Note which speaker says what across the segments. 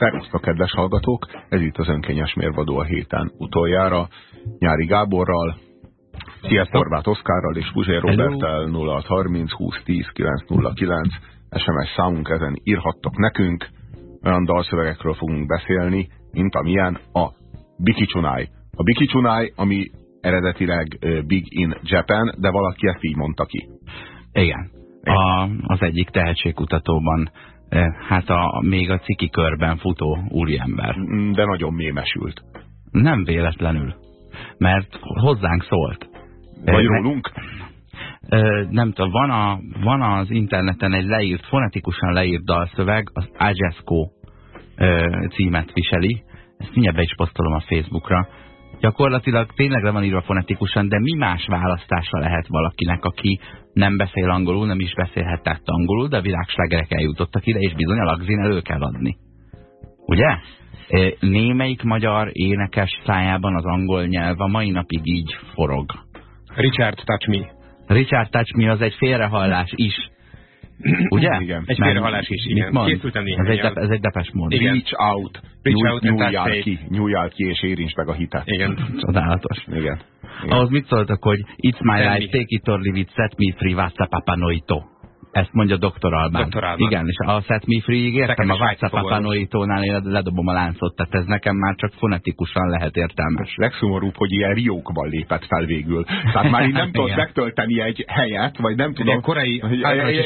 Speaker 1: Szervusztok, kedves hallgatók! Ez itt az önkényes mérvadó a héten utoljára. Nyári Gáborral, Sziasztok! Horváth Oszkárral és Puzsér Robertel 0630 2010 909 SMS számunk ezen írhattok nekünk. Olyan dalszövegekről fogunk beszélni, mint amilyen a Biki Csunai. A Biki Csunai, ami eredetileg Big in Japan, de valaki ezt így mondta ki.
Speaker 2: Igen. A, az egyik tehetségkutatóban hát a, még a ciki körben futó úriember.
Speaker 1: De nagyon mémesült.
Speaker 2: Nem véletlenül, mert hozzánk szólt.
Speaker 1: Vagy rólunk?
Speaker 2: Nem tudom, van, a, van az interneten egy leírt, fonetikusan leírt dalszöveg, az Ajesco címet viseli. Ezt mindjárt be is posztolom a Facebookra. Gyakorlatilag tényleg le van írva fonetikusan, de mi más választása lehet valakinek, aki nem beszél angolul, nem is beszélhetett angolul, de a világslágerek eljutottak ide, és bizony a lagzin elő kell adni. Ugye? Némelyik magyar énekes szájában az angol nyelv a mai napig így forog.
Speaker 3: Richard Touch Me.
Speaker 2: Richard Touch Me az egy félrehallás is. Ugye?
Speaker 3: Igen. Egy félrehallás is, igen.
Speaker 2: Készültem néhány ez egy, ez egy depes mód.
Speaker 1: Igen. Reach out. Reach out nyúljál ki, nyúljál ki, és érints meg a hitet.
Speaker 3: Igen.
Speaker 2: Csodálatos.
Speaker 1: Igen. Igen.
Speaker 2: Ahhoz mit szóltak, hogy It's my life, take it or leave it, set me free, what's noito. Ezt mondja Dr. Albán.
Speaker 3: Dr. Albán.
Speaker 2: Igen, és a Set Me Free-ig értem, a WhatsApp Papanoitónál én ledobom a láncot, tehát ez nekem már csak fonetikusan lehet értelmes.
Speaker 1: Legszomorúbb, hogy ilyen riókban lépett fel végül. Tehát már így nem tudod megtölteni egy helyet, vagy nem tudom... Ilyen
Speaker 3: korai,
Speaker 1: ez,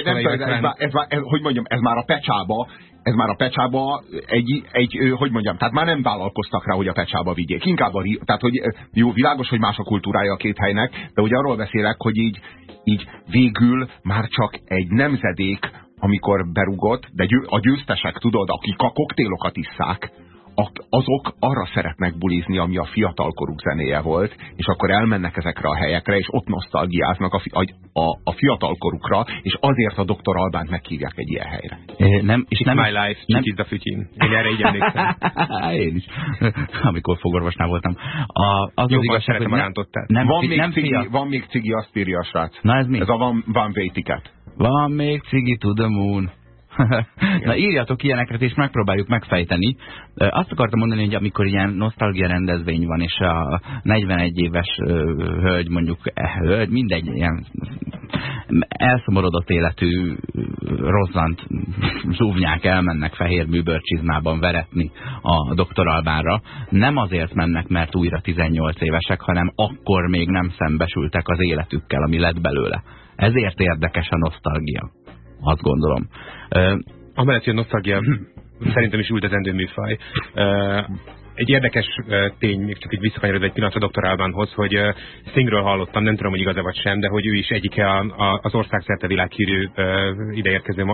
Speaker 1: ez, ez, ez, hogy mondjam, ez már a pecsába, ez már a pecsába egy, egy, hogy mondjam, tehát már nem vállalkoztak rá, hogy a pecsába vigyék. Inkább a, tehát hogy jó, világos, hogy más a kultúrája a két helynek, de ugye arról beszélek, hogy így így végül már csak egy nemzedék, amikor berugott, de a győztesek, tudod, akik a koktélokat isszák, azok arra szeretnek bulizni, ami a fiatalkoruk zenéje volt, és akkor elmennek ezekre a helyekre, és ott nosztalgiáznak a, a, a, a fiatalkorukra, és azért a doktor Albánt meghívják egy ilyen helyre.
Speaker 2: É, nem, és
Speaker 3: It's
Speaker 2: nem,
Speaker 3: my life, nem... Kicsit a fütyin. Én erre így emlékszem.
Speaker 2: Én is, amikor fogorvosnál voltam. A, az
Speaker 3: Jobban az igazság, hogy nem,
Speaker 2: nem,
Speaker 1: van, még
Speaker 2: nem
Speaker 1: cigi, van még cigi, azt írja a srác.
Speaker 2: Na ez mi?
Speaker 1: Ez a van, van way ticket.
Speaker 2: Van még cigi to the moon. Na írjatok ilyeneket, és megpróbáljuk megfejteni. Azt akartam mondani, hogy amikor ilyen nosztalgia rendezvény van, és a 41 éves hölgy, mondjuk e, hölgy, mindegy, ilyen elszomorodott életű rozzant zsúvnyák elmennek fehér műbörcsizmában veretni a doktor Albánra, nem azért mennek, mert újra 18 évesek, hanem akkor még nem szembesültek az életükkel, ami lett belőle. Ezért érdekes a nosztalgia azt gondolom.
Speaker 3: Amellett, hogy a nosztalgia szerintem is üldözendő műfaj. Egy érdekes tény, még csak így visszakanyarodva egy pillanatra Dr. Albánhoz, hogy Stingről hallottam, nem tudom, hogy igaz-e vagy sem, de hogy ő is egyike a, a, az ország szerte világhírű ideérkező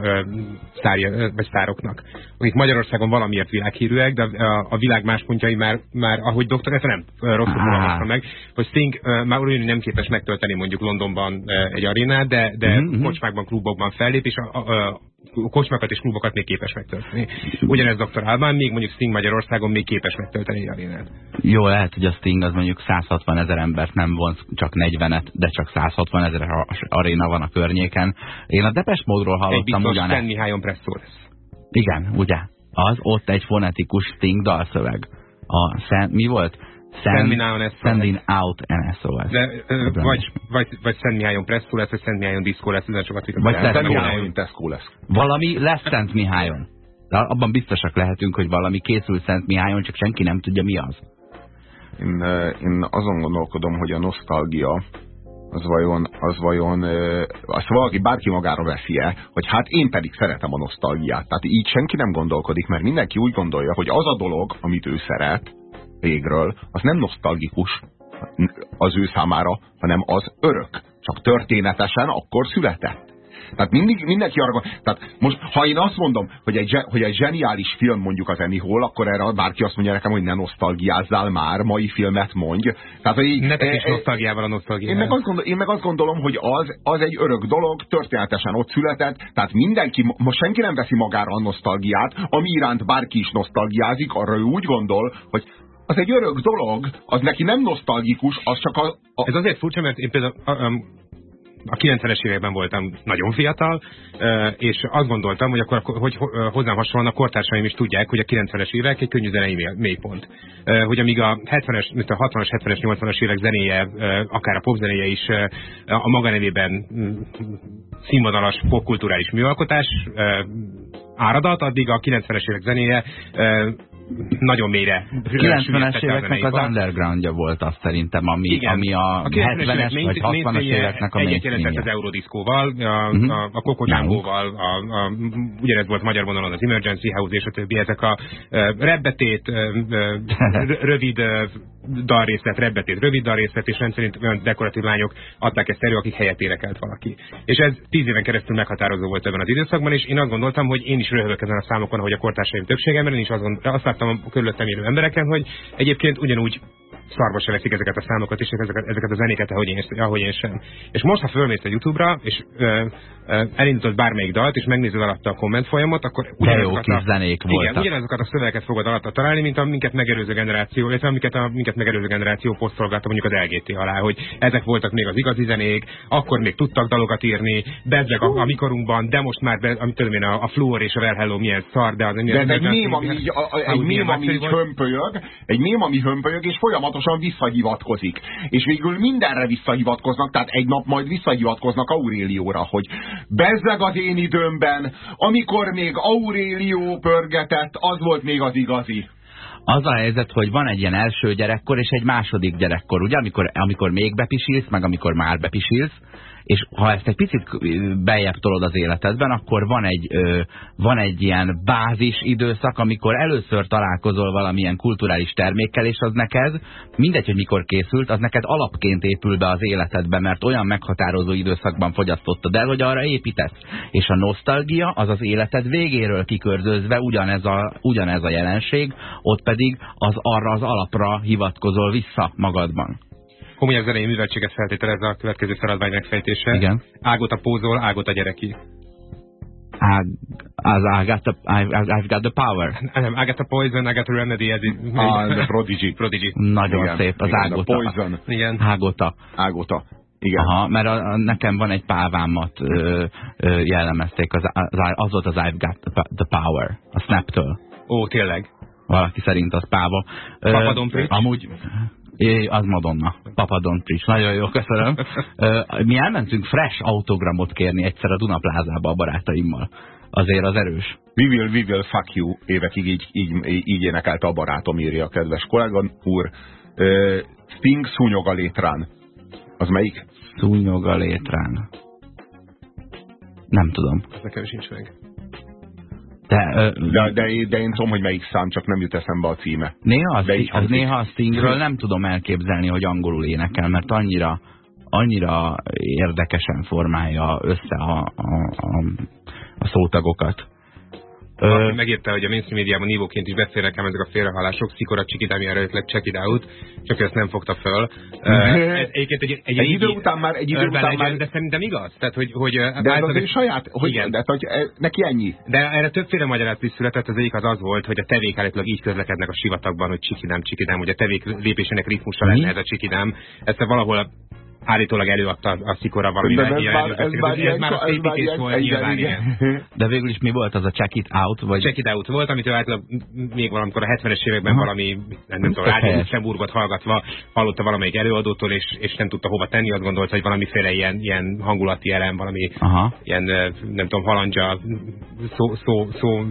Speaker 3: szárja, vagy szároknak, akik Magyarországon valamiért világhírűek, de a, a világ más pontjai már, már ahogy doktor, ezt nem rosszul fogalmazta meg, hogy Sting már úgy nem képes megtölteni mondjuk Londonban egy arénát, de, de mm -hmm. kocsmákban, klubokban fellép, és a, a kocsmákat és klubokat még képes megtölteni. Ugyanez Dr. Albán, még mondjuk Sting Magyarországon még képes megtölteni a arénát.
Speaker 2: Jó, lehet, hogy a Sting az mondjuk 160 ezer embert nem vonz, csak 40-et, de csak 160 ezer aréna van a környéken. Én a Depes módról hallottam
Speaker 3: ugyanezt. Egy Mihály presszó.
Speaker 2: Igen, ugye? Az ott egy fonetikus Sting dalszöveg. A mi volt?
Speaker 3: Send, me now an
Speaker 2: Sending out an SOS.
Speaker 3: De, ö, vagy, vagy, vagy Szent Mihályon Presszó lesz, vagy Szent Mihályon Diszkó lesz, ezen sokat
Speaker 1: Vagy Szent Mihályon Tesco lesz.
Speaker 2: Valami lesz Szent Mihályon. De abban biztosak lehetünk, hogy valami készül Szent Mihályon, csak senki nem tudja mi az.
Speaker 1: Én, én azon gondolkodom, hogy a nosztalgia az vajon, az vajon, azt valaki bárki magára veszi-e, hogy hát én pedig szeretem a nosztalgiát. Tehát így senki nem gondolkodik, mert mindenki úgy gondolja, hogy az a dolog, amit ő szeret, régről, az nem nosztalgikus az ő számára, hanem az örök. Csak történetesen akkor született. Tehát mindig, mindenki arra tehát most, ha én azt mondom, hogy egy, hogy egy zseniális film mondjuk az Annie Hall, akkor erre bárki azt mondja nekem, hogy ne nosztalgiázzál már, mai filmet mondj.
Speaker 3: Tehát, hogy ne te is e, nosztalgiával a nosztalgiával.
Speaker 1: Én meg, azt gondolom, én meg azt gondolom, hogy az, az egy örök dolog, történetesen ott született, tehát mindenki, most senki nem veszi magára a nosztalgiát, ami iránt bárki is nosztalgiázik, arra ő úgy gondol, hogy az egy örök dolog, az neki nem nosztalgikus, az csak a...
Speaker 3: a... Ez azért furcsa, mert én például um, a 90-es években voltam nagyon fiatal, és azt gondoltam, hogy akkor hogy hozzám hasonlóan a kortársaim is tudják, hogy a 90-es évek egy könnyű zenei mélypont. Hogy amíg a 70-es, mint a 60-as, 70-es, 80-as évek zenéje, akár a popzenéje is a maga nevében mm, színvonalas popkulturális műalkotás áradat, addig a 90-es évek zenéje nagyon mélyre.
Speaker 2: 90-es éveknek az undergroundja volt azt szerintem, ami, Igen. ami a, a 70-es vagy 60-as éveknek a
Speaker 3: mainstreamje. az Eurodiszkóval, a, uh -huh. a, a Kokocsángóval, a, a, ugyanez volt magyar vonalon az Emergency House és a többi, ezek a uh, rebbetét, rövid dalrészlet, rebbetét, rövid dalrészlet, és rendszerint olyan dekoratív lányok adták ezt elő, akik helyet érekelt valaki. És ez tíz éven keresztül meghatározó volt ebben az időszakban, és én azt gondoltam, hogy én is röhögök ezen a számokon, hogy a kortársaim többségemben, én is azt, azt láttam a körülöttem élő embereken, hogy egyébként ugyanúgy szarba se veszik ezeket a számokat és ezeket, ezeket a zenéket, ahogy én, ahogy én sem. És most, ha fölmész a Youtube-ra, és ö, ö, elindítod bármelyik dalt, és megnézed alatta a komment folyamot, akkor
Speaker 2: ugyanazokat a, zenék
Speaker 3: igen, ugyanazokat a szövegeket fogod alatta találni, mint a minket megerőző generáció, illetve amiket a minket megerőző generáció posztolgatta mondjuk az LGT alá, hogy ezek voltak még az igazi zenék, akkor még tudtak dalokat írni, bezzeg a, a mikorunkban, de most már, be, amit tudom én, a, a Fluor és a Well Hello milyen szar, de az...
Speaker 1: De ez egy mém, ami így, egy mém, ami így hömpölyög, egy mém, ami hömpölyög, és folyamatosan visszahivatkozik. És végül mindenre visszahivatkoznak, tehát egy nap majd visszahivatkoznak Aurélióra, hogy bezzeg az én időmben, amikor még Aurélió pörgetett, az volt még az igazi.
Speaker 2: Az a helyzet, hogy van egy ilyen első gyerekkor és egy második gyerekkor, ugye? Amikor, amikor még bepisilsz, meg amikor már bepisilsz, és ha ezt egy picit bejebb tolod az életedben, akkor van egy, van egy ilyen bázis időszak, amikor először találkozol valamilyen kulturális termékkel, és az neked, mindegy, hogy mikor készült, az neked alapként épül be az életedbe, mert olyan meghatározó időszakban fogyasztottad el, hogy arra építesz. És a nosztalgia az az életed végéről kikörzözve ugyanez a, ugyanez a jelenség, ott pedig az arra az alapra hivatkozol vissza magadban
Speaker 3: komolyabb zenei műveltséget feltételez a következő feladvány megfejtése.
Speaker 2: Igen.
Speaker 3: Ágot a pózol, ágot a gyereki.
Speaker 2: Ág, az I got, the, I, I've got the power.
Speaker 3: Nem, the poison, I got the remedy. Ez
Speaker 1: ah, the prodigy.
Speaker 3: prodigy.
Speaker 2: Nagyon igen, szép, az igen, ágota.
Speaker 1: poison.
Speaker 2: Igen. Ágota.
Speaker 1: Ágota. Igen.
Speaker 2: Aha, mert a, a, nekem van egy pávámat ö, ö, jellemezték, az, az, az volt az I've got the power, a Snap-től.
Speaker 3: Ó, tényleg?
Speaker 2: Valaki szerint az páva.
Speaker 3: Papadon
Speaker 2: Amúgy É, az Madonna. Papa Don't Nagyon jó, köszönöm. Mi elmentünk fresh autogramot kérni egyszer a Dunaplázába a barátaimmal. Azért az erős.
Speaker 1: We will, we will fuck you évekig így, így, így énekelte a barátom, írja a kedves kollega úr. Sting szúnyog a létrán. Az melyik?
Speaker 2: Szúnyog a létrán. Nem tudom.
Speaker 3: Ez nekem sincs meg.
Speaker 2: De,
Speaker 1: de, de, de én tudom, hogy melyik szám, csak nem jut eszembe a címe.
Speaker 2: Néha, az, az néha a Stingről nem tudom elképzelni, hogy angolul énekel, mert annyira, annyira érdekesen formálja össze a, a, a, a szótagokat.
Speaker 3: Valaki megírta, hogy a mainstream médiában nívóként is beszél nekem ezek a félrehallások, Szikora Csikidámi eredetileg check it out, csak ezt nem fogta föl.
Speaker 1: ez egyébként egy, egy, egy idő után már, egy idő után
Speaker 3: már... De szerintem igaz. Tehát, hogy, hogy,
Speaker 1: de ez az egy saját, hogy, igen. De, hogy neki ennyi.
Speaker 3: De erre többféle magyarázat is született, az egyik az az volt, hogy a tevék állítólag így közlekednek a sivatagban, hogy csikidám, csikidám, hogy a tevék lépésének ritmusa lenne ez a csikidám. Ezt valahol állítólag előadta a Szikora valami
Speaker 1: de ez, már, ez, már ez már
Speaker 3: az építés volt, nyilván igen.
Speaker 2: De végül is mi volt az a Check It Out? Vagy...
Speaker 3: Check It Out volt, amit ő általában még valamikor a 70-es években Aha. valami, nem, nem tudom, Rádió Luxemburgot hallgatva hallotta valamelyik előadótól, és, és nem tudta hova tenni, azt gondolta, hogy valamiféle ilyen, ilyen hangulati elem, valami Aha. ilyen, nem tudom, halandzsa szó, szó, szó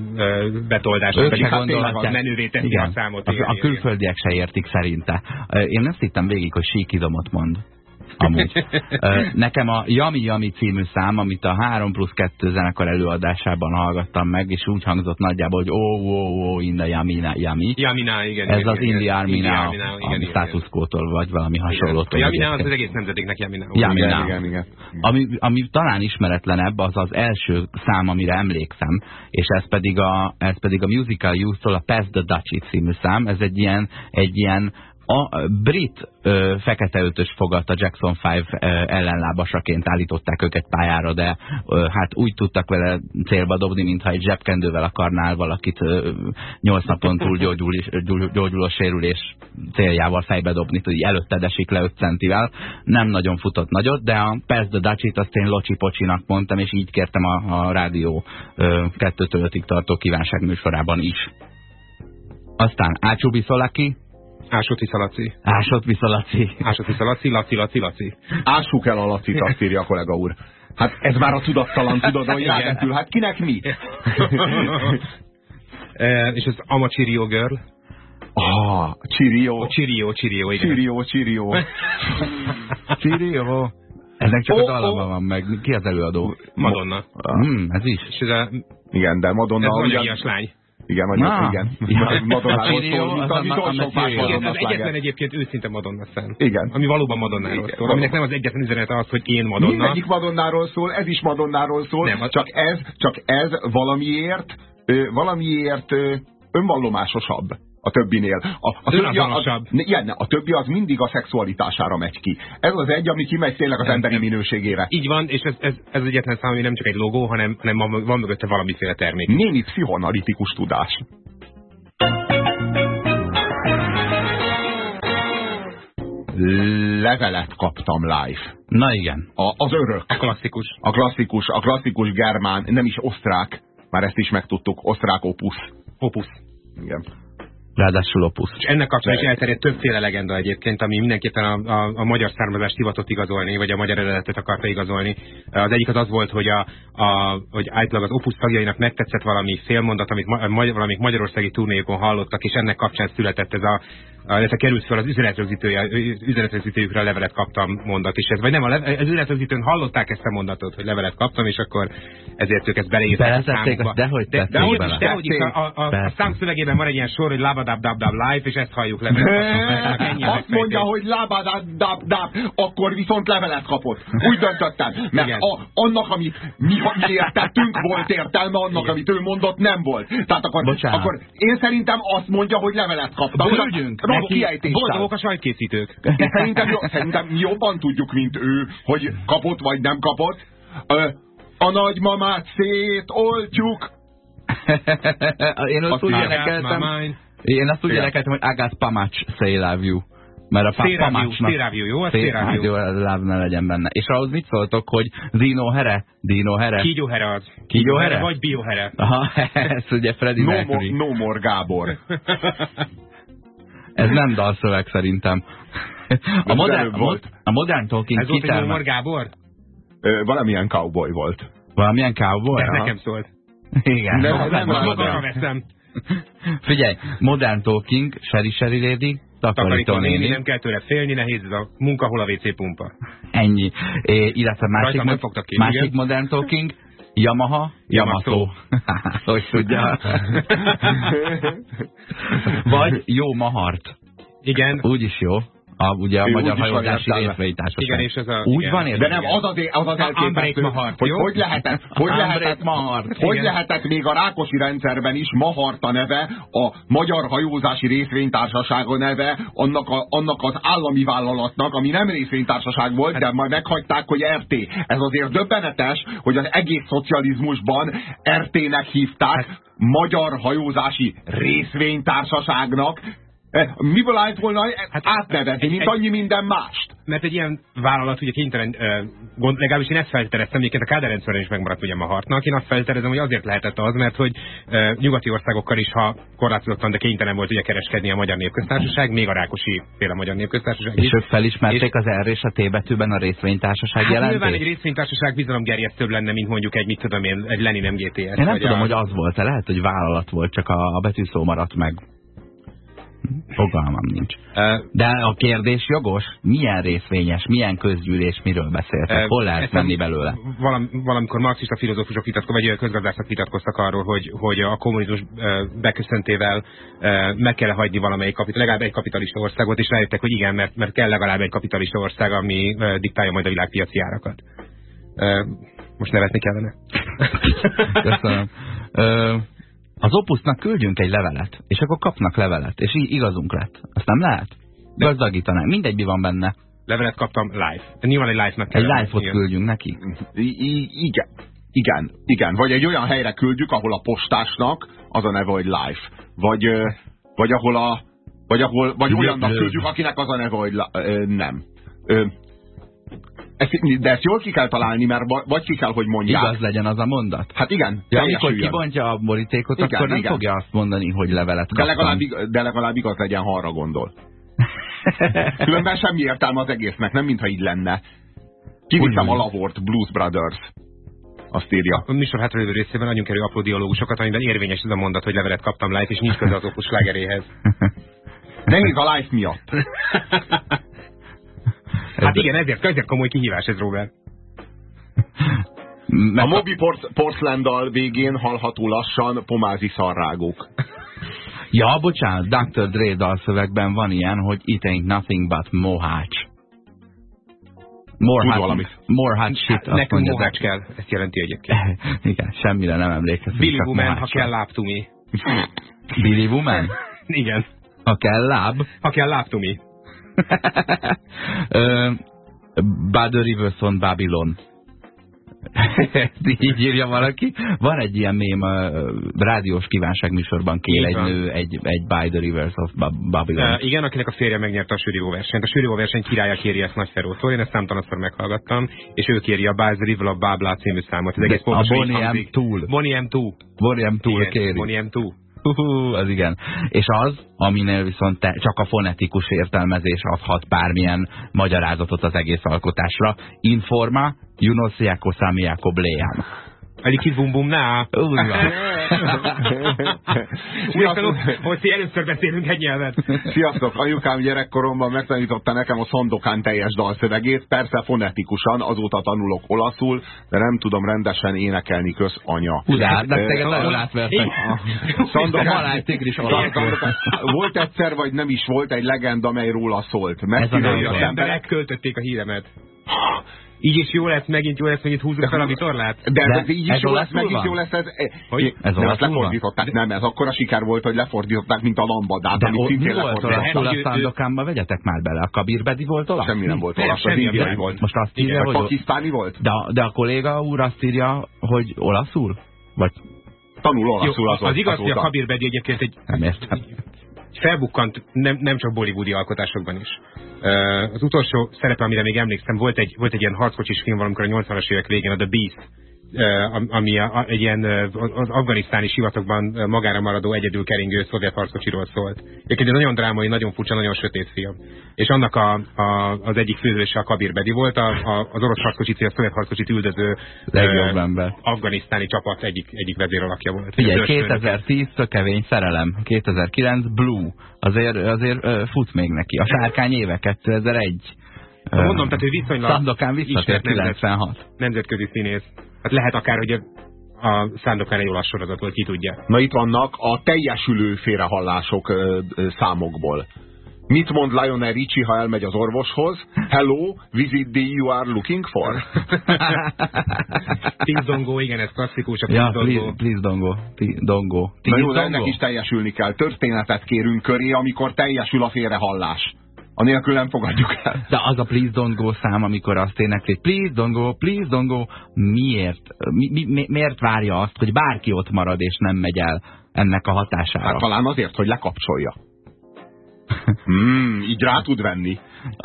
Speaker 3: betoldás,
Speaker 2: pedig hát
Speaker 3: menővé teszi a számot.
Speaker 2: A, a külföldiek se értik szerinte. Én ezt hittem végig, hogy síkidomot mond amúgy. Nekem a Yami Yami című szám, amit a 3 plusz 2 zenekar előadásában hallgattam meg, és úgy hangzott nagyjából, hogy oh, oh, oh, in the Yami Yami.
Speaker 3: Yamina, igen.
Speaker 2: Ez
Speaker 3: igen,
Speaker 2: az
Speaker 3: igen,
Speaker 2: Indie Army Now, a status quo-tól, vagy valami hasonlótól.
Speaker 3: Yamina az az egész nemzetéknek Yamina.
Speaker 2: Yamina. Igen, igen, Ami, ami talán ismeretlenebb, az az első szám, amire emlékszem, és ez pedig a, ez pedig a Musical Youth-tól a Pass the Dutchie című szám. Ez egy ilyen, egy ilyen a brit ö, fekete ötös fogadta Jackson 5 ellenlábasaként állították őket pályára, de ö, hát úgy tudtak vele célba dobni, mintha egy zsebkendővel akarnál valakit ö, 8 napon túl gyógyul, gyógyul, gyógyuló sérülés céljával fejbe dobni, hogy előtted esik le 5 centivel. Nem nagyon futott nagyot, de a Persz the Dutchit azt én Locsi Pocsinak mondtam, és így kértem a, a rádió ö, kettőtől ötig tartó kívánságműsorában is. Aztán Ácsú Biszolaki,
Speaker 3: Ásott vissza Laci.
Speaker 2: Ásott vissza Laci.
Speaker 3: Ásott vissza Laci, Laci, Laci, Laci.
Speaker 1: Ássuk el a Lacit, azt írja a kollega úr. Hát ez már a tudattalan tudatban rádentül. Hát kinek mi?
Speaker 3: e, és az Amachirio Girl.
Speaker 1: Ah, Csirió.
Speaker 3: Csirió, Csirió, igen.
Speaker 1: Csirió, Csirió.
Speaker 2: Csirió. Ennek csak oh, az alapban oh. van meg. Ki az előadó?
Speaker 3: Madonna.
Speaker 2: Hmm, ez is.
Speaker 3: És ez a...
Speaker 1: Igen, de Madonna...
Speaker 3: Ez ugyan... lány.
Speaker 1: Igen, nagyon, Na. igen. Madonnáról szól, mint
Speaker 3: az, az, az, az egyetlen egyébként őszinte Madonna szám.
Speaker 1: Igen.
Speaker 3: Ami valóban Madonnáról igen. szól. Aminek nem az egyetlen üzenete az, hogy én Madonna.
Speaker 1: Mindegyik Madonnáról szól, ez is Madonnáról szól. Nem, az... csak, ez, csak ez valamiért, valamiért önvallomásosabb a többinél. A, a, többi, a, a, igen, a többi az mindig a szexualitására megy ki. Ez az egy, ami kimegy tényleg az emberi minőségére.
Speaker 3: Így van, és ez, ez, ez egyetlen szám, ami nem csak egy logó, hanem, hanem van mögötte valamiféle termék.
Speaker 1: Némi pszichoanalitikus tudás. Levelet kaptam live.
Speaker 2: Na igen.
Speaker 1: A, az örök.
Speaker 3: A klasszikus.
Speaker 1: A klasszikus, a klasszikus germán, nem is osztrák, már ezt is megtudtuk, osztrák opusz.
Speaker 3: Opusz.
Speaker 1: Igen.
Speaker 2: Ráadásul opus.
Speaker 3: És ennek kapcsán is elterjedt többféle legenda egyébként, ami mindenképpen a, a, a magyar származást hivatott igazolni, vagy a magyar eredetet akarta igazolni. Az egyik az az volt, hogy, a, a, hogy általában az opus tagjainak megtetszett valami félmondat, amit ma, valamik magyarországi turnékon hallottak, és ennek kapcsán született ez a, illetve került fel az üzenetrögzítőjükre a levelet kaptam mondat is. Ez, vagy nem, az üzenetrögzítőn hallották ezt a mondatot, hogy levelet kaptam, és akkor ezért ők ezt beleírták
Speaker 2: a. De hogy
Speaker 3: de, de, de, de, hogy is, a, a, a, a szám szövegében van egy ilyen sor, hogy labadab dab dab live, és ezt halljuk levelet.
Speaker 1: Azt mondja, hogy dab, akkor viszont levelet kapott. Úgy döntöttem. Mert a, annak, amit mi, mi értettünk, volt értelme, annak, Igen. amit ő mondott, nem volt. Tehát akkor, akkor én szerintem azt mondja, hogy levelet kaptam.
Speaker 3: Küldjünk! Boldogok a sajtkészítők.
Speaker 1: Szerintem, szerintem mi jobban tudjuk, mint ő, hogy kapott vagy nem kapott. A nagymamát szétoltjuk.
Speaker 2: Én azt úgy énekeltem, én azt úgy énekeltem, hogy Agát Pamacs say love you. Mert a
Speaker 3: Pamácsnak... Szérávió, jó? A
Speaker 2: Szérávió. ne legyen benne. És ahhoz mit szóltok, hogy Dino Here? Dino Here?
Speaker 3: Kígyó Here az.
Speaker 2: Kígyó Here?
Speaker 3: Vagy Bio Here.
Speaker 2: Aha, ez ugye Freddy
Speaker 1: no Mercury. no more Gábor.
Speaker 2: Ez nem dalszöveg szerintem. A modern, volt. a modern talking
Speaker 3: Ez volt egy Mómor Gábor?
Speaker 1: Ö, valamilyen cowboy volt.
Speaker 2: Valamilyen cowboy?
Speaker 3: Ez nekem szólt.
Speaker 2: Igen.
Speaker 1: Nem, nem, nem,
Speaker 3: magamra veszem.
Speaker 2: Figyelj, modern talking, Sherry Sherry Lady, takarító néni.
Speaker 3: Nem kell tőle félni, nehéz ez a munka, hol a WC pumpa.
Speaker 2: Ennyi. É, illetve másik, mo
Speaker 3: ki,
Speaker 2: másik igen. modern talking, Yamaha, Yamato. hogy tudja. Vagy jó mahart.
Speaker 3: Igen.
Speaker 2: Úgy is jó. A, ugye a ő Magyar Hajózási Részvénytársaság.
Speaker 3: Igen, és ez a...
Speaker 2: Úgy
Speaker 3: igen,
Speaker 2: van,
Speaker 1: De nem, az az, az, az elképesztő, hogy hogy lehetett, hogy lehetett, mahart, hogy lehetett még a Rákosi rendszerben is Mahart a neve, a Magyar Hajózási Részvénytársaság a neve, annak, a, annak az állami vállalatnak, ami nem részvénytársaság volt, de majd meghagyták, hogy RT. Ez azért döbbenetes, hogy az egész szocializmusban RT-nek hívták, hát- Magyar Hajózási Részvénytársaságnak, miből állt volna hát, átnevezni, mint egy, annyi minden mást?
Speaker 3: Mert egy ilyen vállalat ugye kénytelen, gond, legalábbis én ezt feltereztem, egyébként a káderrendszerben is megmaradt ugye a hartnak. Én azt felterezem, hogy azért lehetett az, mert hogy e, nyugati országokkal is, ha korlátozottan, de kénytelen volt ugye kereskedni a Magyar Népköztársaság, még a Rákosi féle Magyar Népköztársaság.
Speaker 2: És ők felismerték és, az R és a T betűben a részvénytársaság hát jelentést?
Speaker 3: Nyilván egy részvénytársaság bizalomgerjesztőbb lenne, mint mondjuk egy, mit tudom én, egy Lenin MGTS.
Speaker 2: Én nem tudom, a... hogy az volt, -e. lehet, hogy vállalat volt, csak a, a betűszó maradt meg. Fogalmam nincs. De a kérdés jogos? Milyen részvényes, milyen közgyűlés, miről beszéltek? Hol lehet menni belőle?
Speaker 3: Valam, valamikor marxista filozófusok vitatkoztak, vagy közgazdászok vitatkoztak arról, hogy, hogy a kommunizmus beköszöntével meg kell hagyni valamelyik kapital, legalább egy kapitalista országot, és rájöttek, hogy igen, mert, mert kell legalább egy kapitalista ország, ami diktálja majd a világpiaci árakat. Most nevetni kellene.
Speaker 2: Köszönöm. Az opusznak küldjünk egy levelet, és akkor kapnak levelet, és így igazunk lett. Azt nem lehet? gazdagítanánk. Mindegy, mi van benne.
Speaker 3: Levelet kaptam live. Nyilván egy live-nak
Speaker 2: kell. Egy live-ot küldjünk neki.
Speaker 1: I igen. Igen, igen. Vagy egy olyan helyre küldjük, ahol a postásnak az a neve, hogy live. Vagy, vagy ahol a vagy, ahol, vagy olyannak küldjük, akinek az a neve, hogy la, ö, nem. Ö, ezt, de ezt jól ki kell találni, mert vagy ki kell, hogy mondják.
Speaker 2: Igaz legyen az a mondat?
Speaker 1: Hát igen.
Speaker 2: Ja, amikor kibontja a borítékot, igen, akkor nem igen. fogja azt mondani, hogy levelet
Speaker 1: kaptam. De legalább, de legalább igaz legyen, ha arra gondol. Különben semmi értelme az egésznek, nem mintha így lenne. Kivittem a lavort, Blues Brothers. Azt írja.
Speaker 3: A műsor hátralévő részében adjunk elő apró dialógusokat, amiben érvényes ez a mondat, hogy levelet kaptam live, és nincs köze az okos lágeréhez.
Speaker 1: Nehéz a live miatt.
Speaker 3: hát igen, ezért, ezért komoly kihívás ez, Robert.
Speaker 1: A Mobi Port Portlanddal végén hallható lassan pomázi szarrágok.
Speaker 2: Ja, bocsánat, Dr. Dre dalszövegben van ilyen, hogy it ain't nothing but mohács. More, hot, more hot shit.
Speaker 3: Nekünk mohács kell, ezt jelenti egyébként.
Speaker 2: Igen, semmire nem emlékezünk.
Speaker 3: Billy Woman, ha kell láptumi.
Speaker 2: Billy Woman?
Speaker 3: Igen.
Speaker 2: Ha kell láb.
Speaker 3: Ha kell láb, Tumi.
Speaker 2: Bad Rivers on Babylon. így írja valaki. Van egy ilyen mém a rádiós kívánságműsorban kér egy nő egy, egy By the Rivers of Babylon.
Speaker 3: Uh, igen, akinek a férje megnyerte a Sörívó versenyt. A Sörívó verseny királya kéri ezt Nagy Ferótól, én ezt számtalanszor meghallgattam, és ő kéri a By the River of Babla című számot. Ez egész
Speaker 2: a Bonnie M. Tool.
Speaker 3: Bonnie M. Tool.
Speaker 2: Bonnie M. Tool kéri.
Speaker 3: Bonnie M. Tool.
Speaker 2: Hú, az igen. És az, aminél viszont te, csak a fonetikus értelmezés adhat bármilyen magyarázatot az egész alkotásra. Informa, Junosiako Samiako Bléján.
Speaker 3: Egy kis bum bum ná. hogy először beszélünk egy nyelvet.
Speaker 1: Sziasztok, anyukám gyerekkoromban megtanította nekem a Szandokán teljes dalszövegét, persze fonetikusan, azóta tanulok olaszul, de nem tudom rendesen énekelni köz anya.
Speaker 2: Udár, de téged nagyon átvertek.
Speaker 1: Szandokán, volt egyszer, vagy nem is volt egy legenda, amely róla szólt.
Speaker 3: Messziről az emberek költötték a híremet. Így is jó lesz, megint jó lesz, megint húzzuk fel a vitorlát.
Speaker 1: De, de ez így is jó lesz, megint jó lesz. Ez, hogy? ez nem, ezt lefordították. Nem, ez akkora siker volt, hogy lefordították, mint a lambadát,
Speaker 2: de amit szintén lefordították. De a vegyetek már bele. A kabirbedi volt olasz?
Speaker 1: Semmi nem volt olasz, az indiai volt.
Speaker 2: Most azt írja, hogy...
Speaker 1: Pakisztáni volt?
Speaker 2: De, de a kolléga úr azt írja, hogy olaszul? Vagy
Speaker 1: tanul olaszul
Speaker 3: az, az igaz, hogy a Kabirbedi egyébként egy...
Speaker 2: Nem értem
Speaker 3: felbukkant nem, nem csak bollywoodi alkotásokban is. Az utolsó szerepe, amire még emlékszem, volt egy, volt egy ilyen harckocsis film valamikor a 80-as évek végén, a The Beast ami a, egy ilyen az afganisztáni sivatagban magára maradó egyedül keringő szovjet harckocsiról szólt. Egyébként egy nagyon drámai, nagyon furcsa, nagyon sötét film. És annak a, a, az egyik főzőse a Kabir Bedi volt, a, a, az orosz harckocsit, a szovjet harckocsit üldöző
Speaker 2: uh,
Speaker 3: afganisztáni csapat egyik, egyik vezéralakja volt.
Speaker 2: Ugye 2010 tökevény szerelem, 2009 Blue, azért, azért fut még neki. A sárkány éve 2001.
Speaker 3: Mondom, tehát ő viszonylag...
Speaker 2: Szandokán visszatért 96.
Speaker 3: Nemzetközi színész. Hát lehet akár, hogy a szándokán egy olasz sorozat volt, ki tudja.
Speaker 1: Na itt vannak a teljesülő félrehallások ö, ö, számokból. Mit mond Lionel Richie, ha elmegy az orvoshoz? Hello, visit the you are looking for?
Speaker 3: please don't go, igen, ez klasszikus. A
Speaker 2: please, ja, please, please don't go. Please don't go.
Speaker 1: Please Na jó, ennek is teljesülni kell. Történetet kérünk köré, amikor teljesül a félrehallás. Anélkül nem fogadjuk el.
Speaker 2: De az a Please Don't Go szám, amikor azt énekli, Please Don't Go, Please Don't Go, miért? Mi, mi, miért várja azt, hogy bárki ott marad és nem megy el ennek a hatására?
Speaker 1: Hát talán azért, hogy lekapcsolja. hmm, így rá tud venni.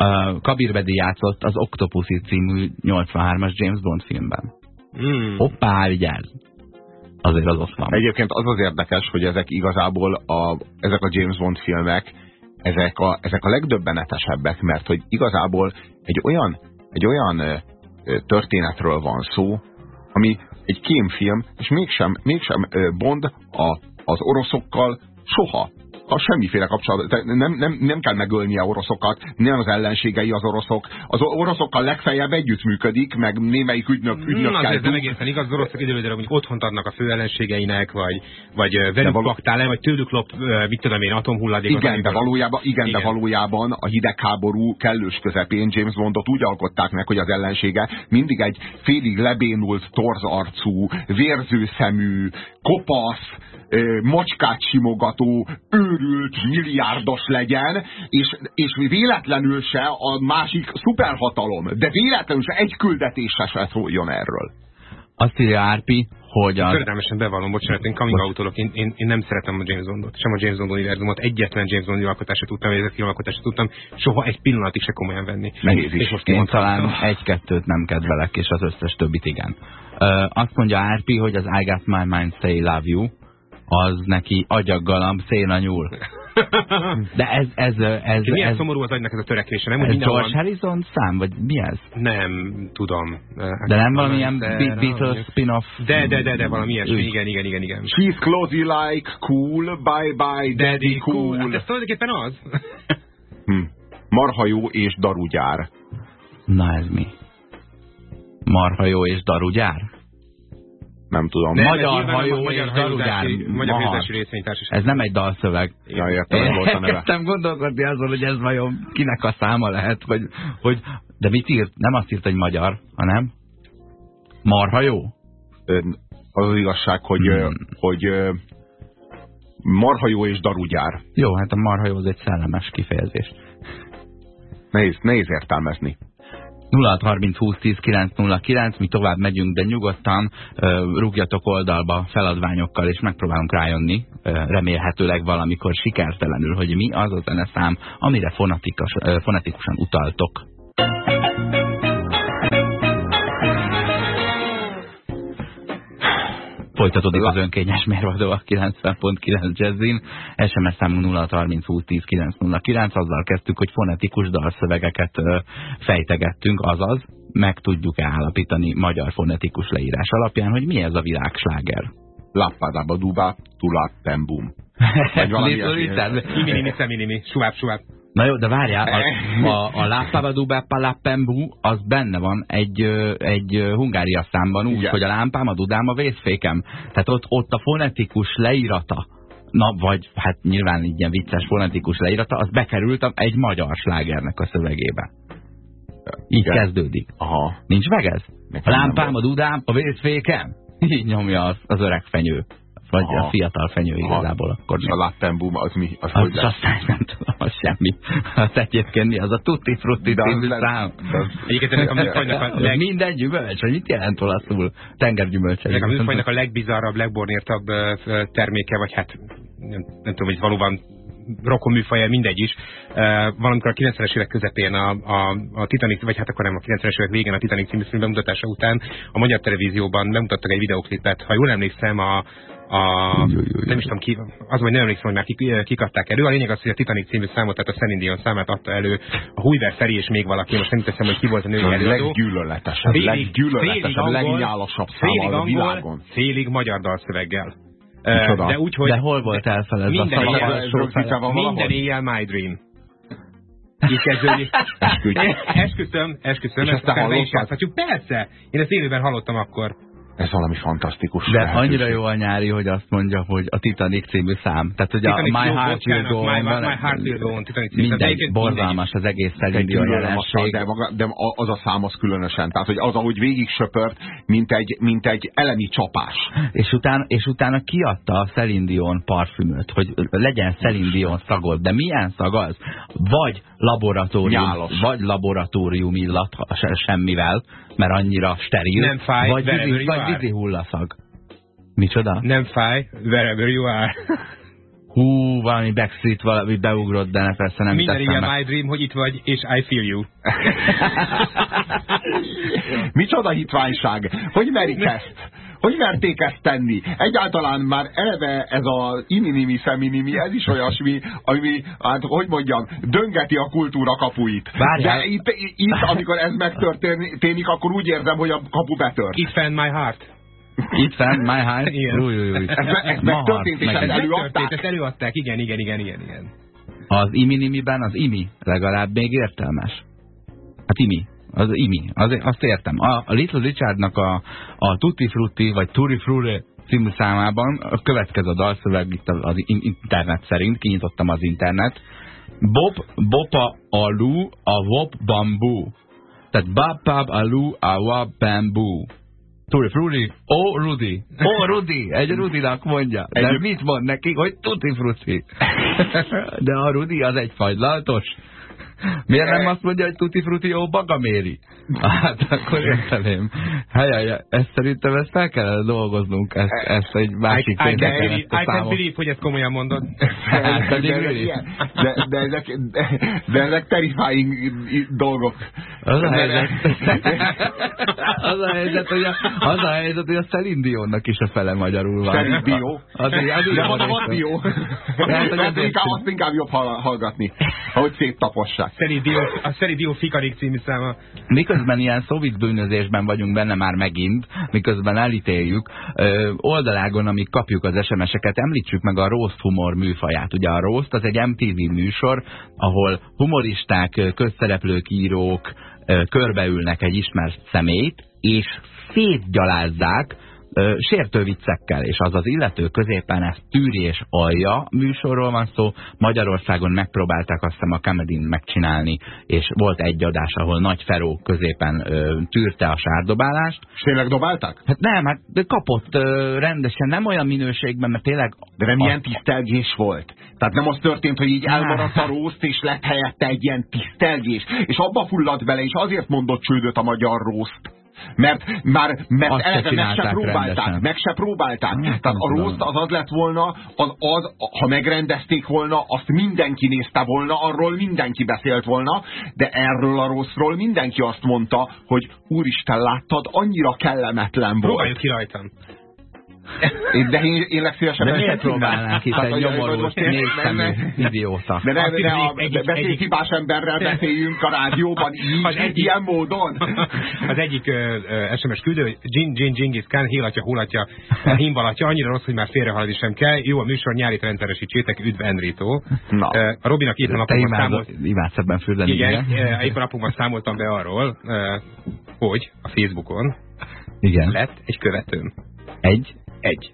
Speaker 2: Uh, Kabir Bedi játszott az Octopussy című 83-as James Bond filmben. Hmm. Hoppá, vigyázz! Azért az ott van.
Speaker 1: Egyébként az az érdekes, hogy ezek igazából a, ezek a James Bond filmek ezek a, ezek a legdöbbenetesebbek, mert hogy igazából egy olyan, egy olyan történetről van szó, ami egy kémfilm, és mégsem, mégsem Bond a, az oroszokkal soha a semmiféle kapcsolat. Nem, nem, nem kell megölnie oroszokat, nem az ellenségei az oroszok. Az oroszokkal legfeljebb együttműködik, meg némelyik ügynök, ügynök
Speaker 3: Na, azért nem egészen igaz, az oroszok időre mondjuk otthont adnak a fő ellenségeinek, vagy, vagy velük való... vagy tőlük lop, mit tudom én, atomhulladékot.
Speaker 1: Igen, de valójában, igen, igen, de valójában a hidegháború kellős közepén James Bondot úgy alkották meg, hogy az ellensége mindig egy félig lebénult, torzarcú, vérző szemű, kopasz, macskát simogató, ő őrült milliárdos legyen, és, és véletlenül se a másik szuperhatalom, de véletlenül se egy küldetése se szóljon erről.
Speaker 2: Azt írja Árpi, hogy
Speaker 3: a... Töredelmesen bevallom, bocsánat, én coming out én, én, én, nem szeretem a James Bondot, sem a James Bond univerzumot, egyetlen James Bond alkotását tudtam, vagy ez a alkotását tudtam, soha egy pillanatig se komolyan venni.
Speaker 2: Nehéz is. És most én talán egy-kettőt nem kedvelek, és az összes többit igen. Uh, azt mondja Árpi, hogy az I Got My Mind Say Love You, az neki agyaggalamb széna nyúl. De ez... ez, ez,
Speaker 3: milyen
Speaker 2: ez
Speaker 3: szomorú az agynak ez a törekvése, nem?
Speaker 2: Ez George van... Harrison szám, vagy mi ez?
Speaker 3: Nem, tudom.
Speaker 2: De nem valamilyen Beatles spin-off?
Speaker 3: De, de, de, de, valami ilyesmi, igen, igen, igen, igen.
Speaker 1: She's clothy like cool, bye bye, daddy cool. Hát
Speaker 3: ez tulajdonképpen az.
Speaker 1: hm. Marha jó és darugyár.
Speaker 2: Na ez mi? Marha jó és darugyár?
Speaker 1: Nem tudom.
Speaker 2: Nem, magyar hajó magyar és darugyár.
Speaker 3: Magyar hajózási részvénytársaság.
Speaker 2: Ez nem egy dalszöveg.
Speaker 1: Ja, értem, ez volt a neve.
Speaker 2: Értem gondolkodni azon, hogy ez vajon kinek a száma lehet, hogy, hogy de mit írt? Nem azt írt, hogy magyar, hanem marha jó?
Speaker 1: Az az igazság, hogy, hmm. hogy marha jó és darugyár.
Speaker 2: Jó, hát a marha jó az egy szellemes kifejezés.
Speaker 1: Nehéz, nehéz értelmezni.
Speaker 2: 0630 20 10 909, mi tovább megyünk, de nyugodtan rúgjatok oldalba feladványokkal, és megpróbálunk rájönni, remélhetőleg valamikor sikertelenül, hogy mi az a zeneszám, amire fonetikus, uh, fonetikusan utaltok. Folytatódik az önkényes mérvadó a 90.9 Jazzin. SMS számunk 0630 azzal kezdtük, hogy fonetikus dalszövegeket fejtegettünk, azaz meg tudjuk-e állapítani magyar fonetikus leírás alapján, hogy mi ez a világsláger.
Speaker 1: Lappadaba duba, tulappembum.
Speaker 3: Vagy valami Iminimi, feminimi, suvább, suvább.
Speaker 2: Na jó, de várjál, a, a, a Lápávadubápa Lápembu az benne van egy, egy hungária számban úgy, Igen. hogy a lámpám, a dudám, a vészfékem. Tehát ott, ott a fonetikus leírata, na vagy hát nyilván így ilyen vicces fonetikus leírata, az bekerült egy magyar slágernek a szövegébe. Így Igen. kezdődik.
Speaker 1: Aha.
Speaker 2: Nincs meg ez? Nekem a lámpám, a dudám, a vészfékem. Így nyomja az, az öreg fenyő. Vagy Aha. a fiatal fenyő igazából. Akkor
Speaker 1: a Lattenboom az mi? Az,
Speaker 2: az hogy lesz? Azt nem tudom, az semmi. Az egyébként mi? Az a Tutti Frutti című szám.
Speaker 3: Egyébként a műfajnak a leg...
Speaker 2: Minden gyümölcs, hogy mit jelent olaszul? Tengergyümölcs.
Speaker 3: A műfajnak a legbizarrabb, legbornírtabb terméke, vagy hát nem, nem tudom, hogy valóban rokon műfaja, mindegy is. Uh, valamikor a 90-es évek közepén a, a, a Titanic, vagy hát akkor nem a 90-es évek végén a Titanic című film bemutatása után a magyar televízióban bemutattak egy videoklipet. Ha jól emlékszem, a, a, nem is tudom ki, az, hogy nem emlékszem, hogy már kikadták elő. A lényeg az, hogy a Titanic című számot, tehát a Celine Dion számát adta elő a Hújver Feri és még valaki, most nem teszem, hogy ki volt a női előadó.
Speaker 1: A leggyűlöletesebb, félig, leggyűlöletesebb, legnyálasabb szám a világon.
Speaker 3: Félig magyar dalszöveggel.
Speaker 2: De, úgy, hogy de hol volt elfeledve?
Speaker 3: Minden, éjjel, minden éjjel My Dream. Így kezdődik. Esküszöm, esküszöm, ezt, ezt is játszhatjuk. Persze! Én ezt élőben hallottam akkor.
Speaker 1: Ez valami fantasztikus.
Speaker 2: De lehetőség. annyira jó a nyári, hogy azt mondja, hogy a Titanic című szám. Tehát, hogy a My Heart Will Go On,
Speaker 3: my, my Heart Will Go On Titanic
Speaker 2: című Mindegy, borzalmas az egész Celine a jelenség.
Speaker 1: De, de az a szám az különösen. Tehát, hogy az, ahogy végig söpört, mint egy, mint egy elemi csapás.
Speaker 2: És utána, és utána kiadta a Celine Dion parfümöt, hogy legyen Celine Dion szagod. De milyen szag az? Vagy laboratórium, Nyálos. vagy laboratórium illat semmivel, mert annyira steril.
Speaker 3: Nem fáj,
Speaker 2: vagy vízi, vagy vízi hullaszag. Micsoda?
Speaker 3: Nem fáj, wherever you are.
Speaker 2: Hú, valami backstreet, valami beugrott, de ne persze nem
Speaker 3: Minden ilyen my dream, hogy itt vagy, és I feel you.
Speaker 1: Micsoda hitványság? Hogy merik ezt? Hogy merték ezt tenni? Egyáltalán már eleve ez a ininimi feminimi, ez is olyasmi, ami, hát hogy mondjam, döngeti a kultúra kapuit. Várjál. De itt, itt, amikor ez megtörténik, akkor úgy érzem, hogy a kapu betört.
Speaker 3: Itt fenn my heart.
Speaker 2: Itt fenn, my heart.
Speaker 3: Igen. Új, új, új. Ez,
Speaker 1: ez megtörtént, és
Speaker 3: ezt előadták. Ezt előadták, igen, igen, igen, igen, igen.
Speaker 2: Az imi-nimiben az imi legalább még értelmes. Hát imi. Az imi, az, azt értem. A, a Little Richardnak a, a Tutti Frutti, vagy Turi Frutti című számában a következő dalszöveg itt az, internet szerint, kinyitottam az internet. Bob, Bopa, Alu, a Wop Bambú. Tehát Bapab, Alu, a Wop Bambú. Tutti frutti, ó Rudi, ó Rudi, egy Rudinak mondja. De egy... mit mond neki, hogy tutti frutti? De a Rudi az egy fagylaltos. Miért nem azt mondja, hogy tuti fruti jó bagaméri? Hát akkor érteném. Helyelje, ezt szerintem ezt fel kellene dolgoznunk, ezt, ezt egy másik.
Speaker 3: I, I, I can believe, hogy ezt komolyan mondod.
Speaker 1: Hát, de, de, de, ezek, de, ezek terrifying dolgok.
Speaker 2: Az a helyzet, az a helyzet, hogy a, az a helyzet, hogy a Celine Dionnak is a fele magyarul van.
Speaker 1: Celine Dion? Az, az,
Speaker 2: de
Speaker 1: van a Dion. Azt inkább jobb hallgatni, ahogy széttapossák.
Speaker 3: A Szeri Dio Fikarik című száma.
Speaker 2: Miközben ilyen szovit bűnözésben vagyunk benne már megint, miközben elítéljük, ö, oldalágon, amíg kapjuk az SMS-eket, említsük meg a roast humor műfaját. Ugye a roast az egy MTV műsor, ahol humoristák, közszereplők, írók ö, körbeülnek egy ismert szemét, és szétgyalázzák sértő viccekkel, és az az illető középen ez tűri és alja műsorról van szó. Magyarországon megpróbálták azt hiszem a comedy megcsinálni, és volt egy adás, ahol Nagy Feró középen ö, tűrte a sárdobálást.
Speaker 1: És tényleg dobálták?
Speaker 2: Hát nem, hát de kapott ö, rendesen, nem olyan minőségben, mert tényleg...
Speaker 1: De nem a... ilyen tisztelgés volt? Tehát nem az történt, hogy így elmaradt a rószt, és lett helyette egy ilyen tisztelgés, és abba fulladt bele, és azért mondott csődöt a magyar rószt mert már mert eleve meg se próbálták, rendesen. meg se próbálták. Nem, Tehát nem a roast az az lett volna, az, az, ha megrendezték volna, azt mindenki nézte volna, arról mindenki beszélt volna, de erről a rosszról mindenki azt mondta, hogy úristen, láttad, annyira kellemetlen volt.
Speaker 3: Próbáljuk ki rajtam.
Speaker 1: De én, én legszívesebben...
Speaker 2: De miért próbálnánk itt egy nyomorult, négyszemű idióta?
Speaker 1: De ne, ne a beszélhibás emberrel beszéljünk a rádióban így, az egyik, ilyen módon.
Speaker 3: Az egyik uh, SMS küldő, hogy Gin, Gin, Gingis Khan, hélatja, hulatja, himbalatja, annyira rossz, hogy már félrehaladni sem kell. Jó, a műsor nyári rendszeresítsétek, üdv Enrito. Na. A Robinak éppen napokban
Speaker 2: számolt... Imádsz ebben fürdeni,
Speaker 3: igen. Éppen napokban számoltam be arról, hogy a Facebookon
Speaker 2: igen.
Speaker 3: lett egy követőm.
Speaker 2: Egy?
Speaker 3: Egy.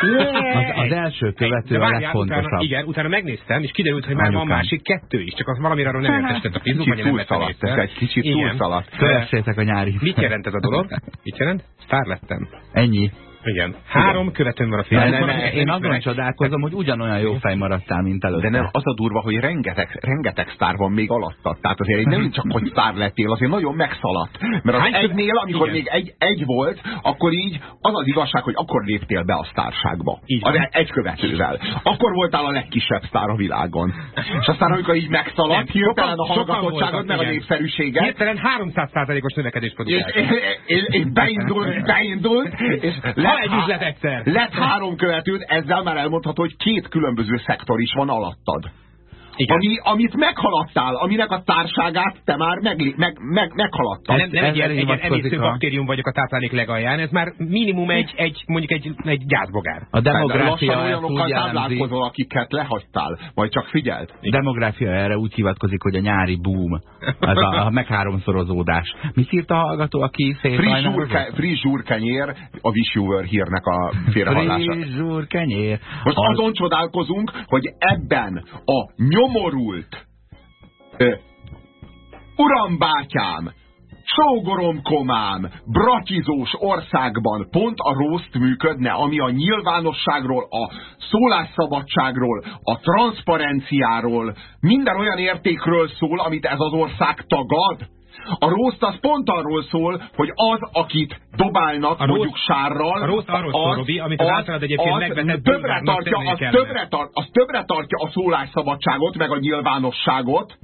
Speaker 2: Az, az első követő a legfontosabb.
Speaker 3: Utána, igen, utána megnéztem, és kiderült, hogy már van másik kettő is, csak az valamire arról nem értesített a Facebook, vagy nem
Speaker 1: szaladt, ez egy kicsit túlszaladt.
Speaker 2: Keressétek a nyári.
Speaker 3: Mit jelent ez a dolog? Mit jelent? Sztár lettem.
Speaker 2: Ennyi.
Speaker 3: Igen. Három Igen. követőm van a filmben.
Speaker 2: Ne, ne, én azon csodálkozom, hogy ugyanolyan jó fej maradtál, mint előtte.
Speaker 1: De nem, az a durva, hogy rengeteg, rengeteg sztár van még alattad. Tehát azért nem csak, hogy sztár lettél, azért nagyon megszaladt. Mert az Hány egynél, amikor Igen. még egy, egy volt, akkor így az az igazság, hogy akkor léptél be a sztárságba. Így az egy követővel. Akkor voltál a legkisebb sztár a világon. És aztán, amikor így megszaladt, hirtelen a hallgatottságod, meg a népszerűséget.
Speaker 3: Hirtelen 300%-os növekedést
Speaker 1: produkált. És, és, és, és beindult, beindult, és
Speaker 3: lett, egy üzlet egyszer.
Speaker 1: Lett három követőd, ezzel már elmondható, hogy két különböző szektor is van alattad. Igen. Ami, amit meghaladtál, aminek a társágát te már meg, meg, meg, meghaladtad.
Speaker 3: Nem, nem egy, egy, egy emésztő baktérium vagyok a táplálék legalján, ez már minimum egy, egy mondjuk egy, egy gyászbogár.
Speaker 2: A demográfia
Speaker 1: Lassan olyanokkal táplálkozol, akiket lehagytál, majd csak figyelt.
Speaker 2: A demográfia erre úgy hivatkozik, hogy a nyári boom, ez a, a megháromszorozódás. Mit írt a hallgató, aki
Speaker 1: Free zsúrkenyér a Wish hírnek a félrehallása.
Speaker 2: Free zsúrkenyér.
Speaker 1: Most az... azon csodálkozunk, hogy ebben a nyom nyomorult. Uram bátyám, sógorom komám, bratizós országban pont a rószt működne, ami a nyilvánosságról, a szólásszabadságról, a transzparenciáról, minden olyan értékről szól, amit ez az ország tagad. A rószt az pont arról szól, hogy az, akit dobálnak, a mondjuk rószt, sárral,
Speaker 3: a rószt arról szól, Robi, amit az, az általad egyébként megvetett
Speaker 1: többre tartja, az, többre, tart, az többre tartja a szólásszabadságot, meg a nyilvánosságot,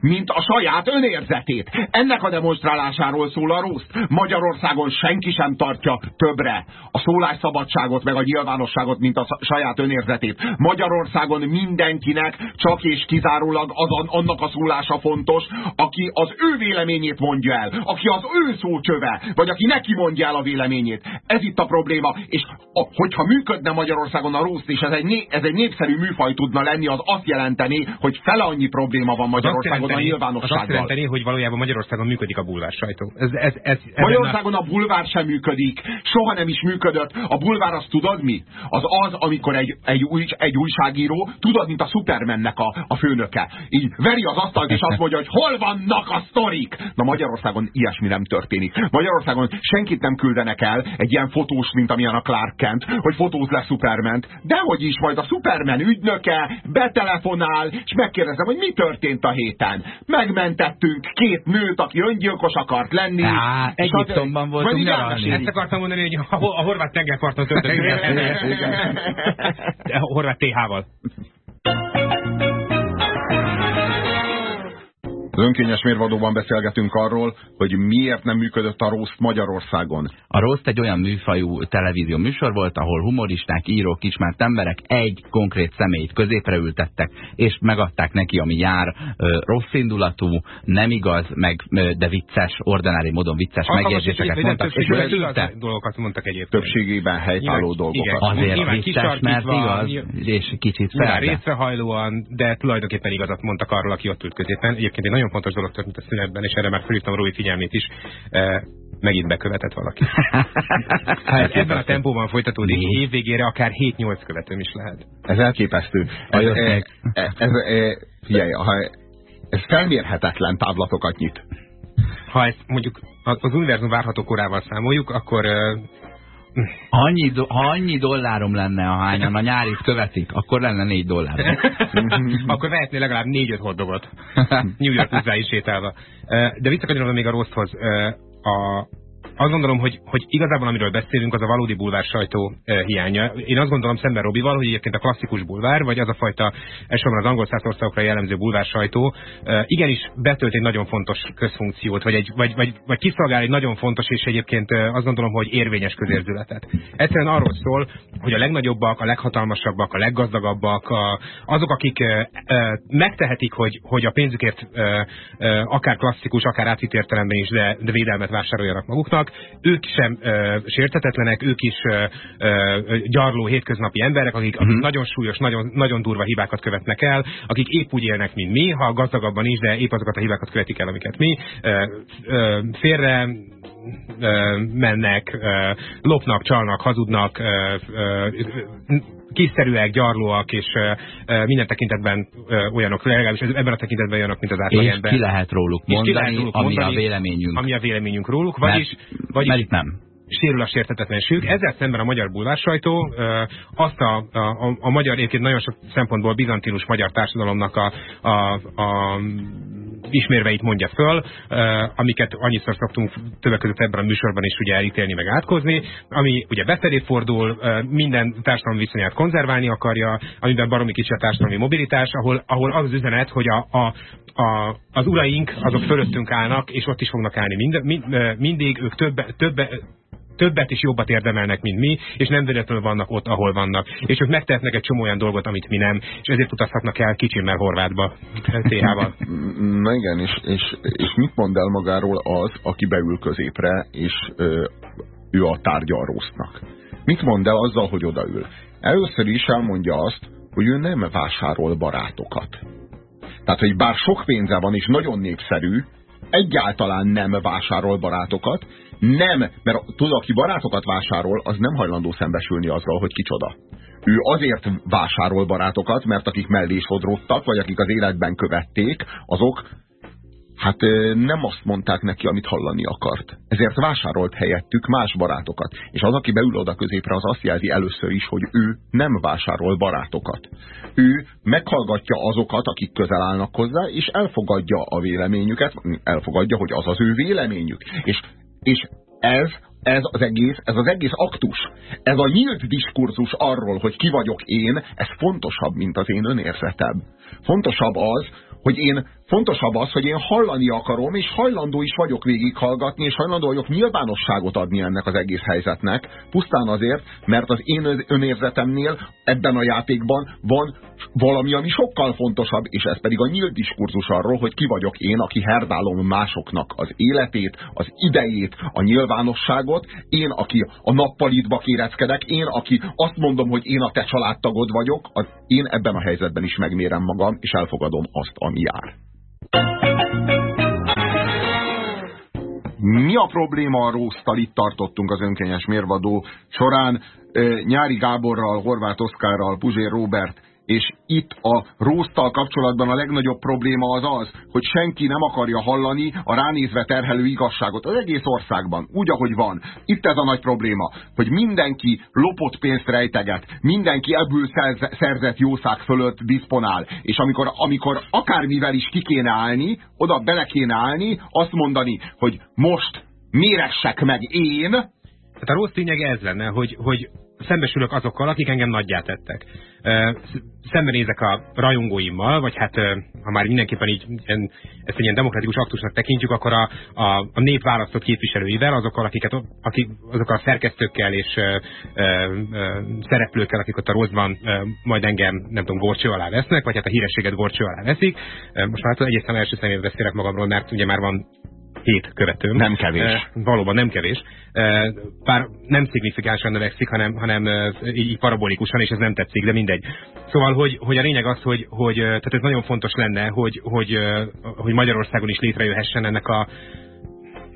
Speaker 1: mint a saját önérzetét. Ennek a demonstrálásáról szól a Ruszt. Magyarországon senki sem tartja többre a szólásszabadságot meg a nyilvánosságot, mint a saját önérzetét. Magyarországon mindenkinek csak és kizárólag az, annak a szólása fontos, aki az ő véleményét mondja el, aki az ő szócsöve, vagy aki neki mondja el a véleményét. Ez itt a probléma, és a, hogyha működne Magyarországon a Ruszt, és ez egy, ez egy népszerű műfaj tudna lenni, az azt jelenteni, hogy fele annyi probléma van Magyarországon, Magyarországon a nyilvánossággal.
Speaker 3: Azt jelenteni, hogy valójában Magyarországon működik a bulvár sajtó. Ez,
Speaker 1: ez, ez, Magyarországon a... a bulvár sem működik, soha nem is működött. A bulvár azt tudod mi? Az az, amikor egy, egy, új, egy újságíró, tudod, mint a Supermannek a, a főnöke. Így veri az asztalt, és azt mondja, hogy hol vannak a sztorik? Na Magyarországon ilyesmi nem történik. Magyarországon senkit nem küldenek el egy ilyen fotós, mint amilyen a Clark Kent, hogy fotóz le Superment. Dehogy is, majd a Superman ügynöke betelefonál, és megkérdezem, hogy mi történt a héten. Megmentettünk két nőt, aki öngyilkos akart lenni.
Speaker 2: Á, Egyiptomban voltunk nyaralni.
Speaker 3: Ezt akartam mondani, hogy a, a horvát tengerparton töltöttünk. A horvát TH-val.
Speaker 1: Az önkényes mérvadóban beszélgetünk arról, hogy miért nem működött a Roast Magyarországon.
Speaker 2: A Roast egy olyan műfajú televízió műsor volt, ahol humoristák, írók, ismert emberek egy konkrét személyt középre ültettek, és megadták neki, ami jár, rossz indulatú, nem igaz, meg, de vicces, ordinári módon vicces megjegyzéseket mondtak. És
Speaker 3: dolgokat mondtak egyébként.
Speaker 1: Többségében helytálló dolgokat. Igen,
Speaker 2: Azért vicces, mert igaz, és kicsit fel.
Speaker 3: Részrehajlóan, de tulajdonképpen igazat mondtak arról, aki ott ült középen. Egyébként egy nagyon nagyon fontos dolog történt a szünetben, és erre már felhívtam Rói figyelmét is, megint bekövetett valaki. hát ebben a tempóban folytatódik, év végére akár 7-8 követőm is lehet.
Speaker 1: Ez elképesztő. Ez, ez, ez, ez, ez, figyelj, ha ez felmérhetetlen távlatokat nyit.
Speaker 3: Ha ezt mondjuk az univerzum várható korával számoljuk, akkor
Speaker 2: Annyi, do, ha annyi dollárom lenne, ahányan a nyárit követik, akkor lenne négy dollár.
Speaker 3: akkor vehetnél legalább négy-öt hoddogot. New York utcáin sétálva. De visszakanyarodva még a rosszhoz. A, azt gondolom, hogy, hogy igazából amiről beszélünk, az a valódi bulvár sajtó e, hiánya. Én azt gondolom szemben Robival, hogy egyébként a klasszikus bulvár, vagy az a fajta elsősorban az angol országokra jellemző bulvár sajtó, e, igenis betölt egy nagyon fontos közfunkciót, vagy, egy, vagy, vagy, vagy kiszolgál egy nagyon fontos, és egyébként azt gondolom, hogy érvényes közérzületet. Egyszerűen arról szól, hogy a legnagyobbak, a leghatalmasabbak, a leggazdagabbak, a, azok, akik e, e, megtehetik, hogy, hogy a pénzükért e, e, akár klasszikus, akár átvitt értelemben is, de, de védelmet vásároljanak maguknak, vannak, ők sem ö, sértetetlenek, ők is ö, ö, gyarló hétköznapi emberek, akik, akik uh-huh. nagyon súlyos, nagyon, nagyon durva hibákat követnek el, akik épp úgy élnek, mint mi, ha gazdagabban is, de épp azokat a hibákat követik el, amiket mi. Ö, ö, félre mennek, lopnak, csalnak, hazudnak, kiszerűek, gyarlóak, és minden tekintetben olyanok, legalábbis ebben a tekintetben olyanok, mint az átlagember.
Speaker 2: És ki lehet róluk mondani, lehet róluk ami mondani, a véleményünk.
Speaker 3: Ami a véleményünk róluk, vagyis...
Speaker 2: Mert, vagyis mert itt nem
Speaker 3: sérül a sértetetlenségük. Ezzel szemben a magyar bulvár sajtó azt a, a, a magyar, egyébként nagyon sok szempontból bizantinus magyar társadalomnak a, a, a ismérveit mondja föl, amiket annyiszor szoktunk többek között ebben a műsorban is ugye elítélni, meg átkozni, ami ugye befelé fordul, minden társadalmi viszonyát konzerválni akarja, amiben baromi kicsi a társadalmi mobilitás, ahol, ahol az az üzenet, hogy a, a, a, az uraink azok fölöttünk állnak, és ott is fognak állni mind, mind, mindig, ők több, több, többet és jobbat érdemelnek, mint mi, és nem véletlenül vannak ott, ahol vannak. És ők megtehetnek egy csomó olyan dolgot, amit mi nem, és ezért utazhatnak el kicsimmel Horvátba, TH-val.
Speaker 1: Na igen, és, és, és mit mond el magáról az, aki beül középre, és ö, ő a tárgya a rossznak? Mit mond el azzal, hogy odaül? Először is elmondja azt, hogy ő nem vásárol barátokat. Tehát, hogy bár sok pénze van és nagyon népszerű, egyáltalán nem vásárol barátokat, nem, mert tudod, aki barátokat vásárol, az nem hajlandó szembesülni azzal, hogy kicsoda. Ő azért vásárol barátokat, mert akik mellé sodródtak, vagy akik az életben követték, azok hát nem azt mondták neki, amit hallani akart. Ezért vásárolt helyettük más barátokat. És az, aki beül oda középre, az azt jelzi először is, hogy ő nem vásárol barátokat. Ő meghallgatja azokat, akik közel állnak hozzá, és elfogadja a véleményüket, elfogadja, hogy az az ő véleményük. És és ez, ez az egész, ez az egész aktus, ez a nyílt diskurzus arról, hogy ki vagyok én, ez fontosabb, mint az én önérzetem. Fontosabb az, hogy én fontosabb az, hogy én hallani akarom, és hajlandó is vagyok végighallgatni, és hajlandó vagyok nyilvánosságot adni ennek az egész helyzetnek, pusztán azért, mert az én önérzetemnél ebben a játékban van valami, ami sokkal fontosabb, és ez pedig a nyílt diskurzus arról, hogy ki vagyok én, aki herdálom másoknak az életét, az idejét, a nyilvánosságot, én, aki a nappalitba kéreckedek, én, aki azt mondom, hogy én a te családtagod vagyok, az én ebben a helyzetben is megmérem magam, és elfogadom azt, ami jár. Mi a probléma a róztal? Itt tartottunk az önkényes mérvadó során. Nyári Gáborral, Horváth Oszkárral, Puzsér Robert és itt a róztal kapcsolatban a legnagyobb probléma az az, hogy senki nem akarja hallani a ránézve terhelő igazságot az egész országban, úgy, ahogy van. Itt ez a nagy probléma, hogy mindenki lopott pénzt rejteget, mindenki ebből szerzett jószág fölött diszponál, és amikor, amikor akármivel is ki kéne állni, oda bele kéne állni, azt mondani, hogy most méressek meg én,
Speaker 3: tehát a rossz lényeg ez lenne, hogy, hogy szembesülök azokkal, akik engem nagyját tettek. Szembenézek a rajongóimmal, vagy hát ha már mindenképpen így ezt egy ilyen demokratikus aktusnak tekintjük, akkor a, a, a nép választott képviselőivel, azokkal, akiket, akik, azokkal a szerkesztőkkel és ö, ö, szereplőkkel, akik ott a rosszban majd engem, nem tudom, gorcső alá vesznek, vagy hát a hírességet gorcső alá veszik. Most már hát egészen első személyben beszélek magamról, mert ugye már van hét követőm.
Speaker 1: Nem kevés. E,
Speaker 3: valóban nem kevés. E, bár nem szignifikánsan növekszik, hanem, hanem e, így parabolikusan, és ez nem tetszik, de mindegy. Szóval, hogy, hogy a lényeg az, hogy, hogy tehát ez nagyon fontos lenne, hogy, hogy, hogy Magyarországon is létrejöhessen ennek a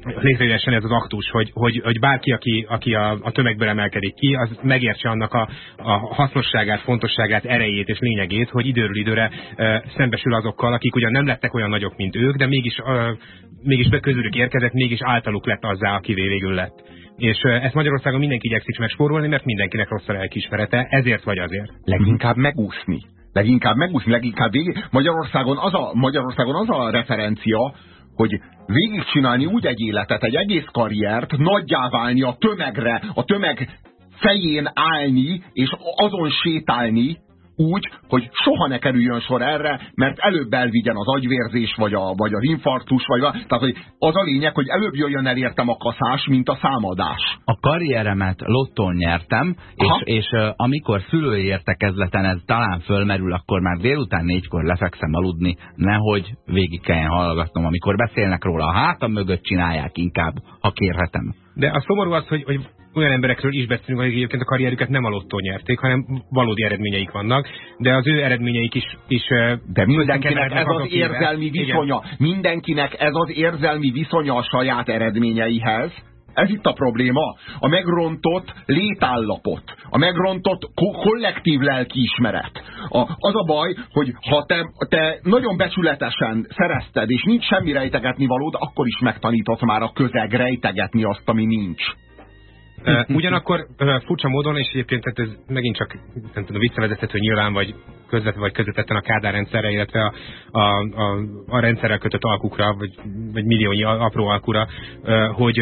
Speaker 3: létrejöhessen ez az aktus, hogy, hogy, hogy bárki, aki, aki a, a tömegből emelkedik ki, az megértse annak a, a hasznosságát, fontosságát, erejét és lényegét, hogy időről időre e, szembesül azokkal, akik ugyan nem lettek olyan nagyok, mint ők, de mégis, e, mégis közülük érkezett, mégis általuk lett azzá, aki végül lett. És ezt Magyarországon mindenki igyekszik megspórolni, mert mindenkinek rossz a lelkiismerete, ezért vagy azért.
Speaker 1: Leginkább megúszni. Leginkább megúszni, leginkább végig. Magyarországon az a, Magyarországon az a referencia, hogy végigcsinálni úgy egy életet, egy egész karriert, nagyjá válni a tömegre, a tömeg fején állni, és azon sétálni, úgy, hogy soha ne kerüljön sor erre, mert előbb elvigyen az agyvérzés, vagy, a, vagy az infarktus, vagy a, tehát hogy az a lényeg, hogy előbb jöjjön el értem a kaszás, mint a számadás.
Speaker 2: A karrieremet lottón nyertem, és, és uh, amikor szülői értekezleten ez talán fölmerül, akkor már délután négykor lefekszem aludni, nehogy végig kelljen hallgatnom, amikor beszélnek róla. A hátam mögött csinálják inkább, ha kérhetem.
Speaker 3: De a szomorú az, hogy, hogy olyan emberekről is beszélünk, akik egyébként a karrierüket nem a lottó nyerték, hanem valódi eredményeik vannak, de az ő eredményeik is... is
Speaker 1: de mindenkinek ez az érzelmi viszonya, igen. mindenkinek ez az érzelmi viszonya a saját eredményeihez, ez itt a probléma. A megrontott létállapot. A megrontott ko kollektív lelkiismeret. A, az a baj, hogy ha te, te nagyon becsületesen szerezted, és nincs semmi rejtegetni valód, akkor is megtanított már a közeg rejtegetni azt, ami nincs.
Speaker 3: Ugyanakkor furcsa módon, és egyébként ez megint csak nem tudom, visszavezethető nyilván, vagy közvetve vagy közvetetten a Kádár rendszerre, illetve a, a, a, a rendszerrel kötött alkukra, vagy, vagy milliónyi apró alkura, hogy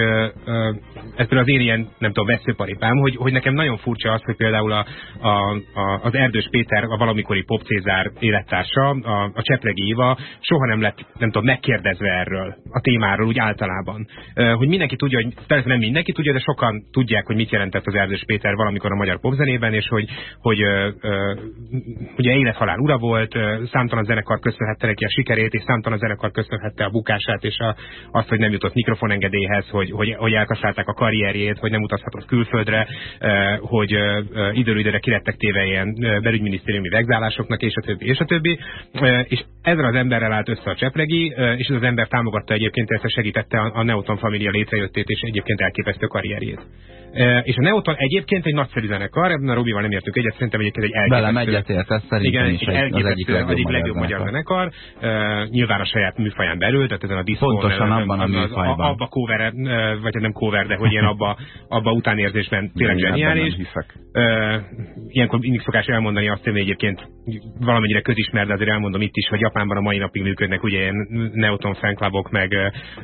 Speaker 3: ez például az én ilyen, nem tudom, veszőparipám, hogy, hogy nekem nagyon furcsa az, hogy például a, a, a, az Erdős Péter, a valamikori Pop Cézár élettársa, a, a Csepregi Éva soha nem lett, nem tudom, megkérdezve erről, a témáról úgy általában. Hogy mindenki tudja, hogy persze nem mindenki tudja, de sokan tudják, hogy mit jelentett az Erdős Péter valamikor a magyar popzenében, és hogy, hogy ö, ö, ugye élethalál ura volt, számtalan zenekar köszönhette neki a sikerét, és számtalan zenekar köszönhette a bukását, és a, azt, hogy nem jutott mikrofonengedélyhez, hogy, hogy, hogy elkaszálták a karrierjét, hogy nem utazhatott külföldre, hogy időről időre kilettek téve ilyen belügyminisztériumi vegzálásoknak, és a többi, és a többi. És ezzel az emberrel állt össze a Csepregi, és ez az ember támogatta egyébként, ezt segítette a, a Neoton família létrejöttét, és egyébként elképesztő karrierjét. És a Neoton egyébként egy nagyszerű zenekar, ebben a Robival nem értünk egyet, szerintem egyébként egy
Speaker 2: elképesztő. Velem egyetért, ez szerintem
Speaker 3: igen, is egy, az egyik legjobb, egyik legjobb magyar zenekar. Uh, nyilván a saját műfaján belül, tehát ezen a diszkón.
Speaker 2: Pontosan abban a műfajban.
Speaker 3: Abba cover, vagy nem cover, de hogy ilyen abba, abba utánérzésben tényleg zseniális. Uh, ilyenkor mindig szokás elmondani azt, hogy egyébként valamennyire közismert, de azért elmondom itt is, hogy Japánban a mai napig működnek ugye ilyen Neoton fanklubok, meg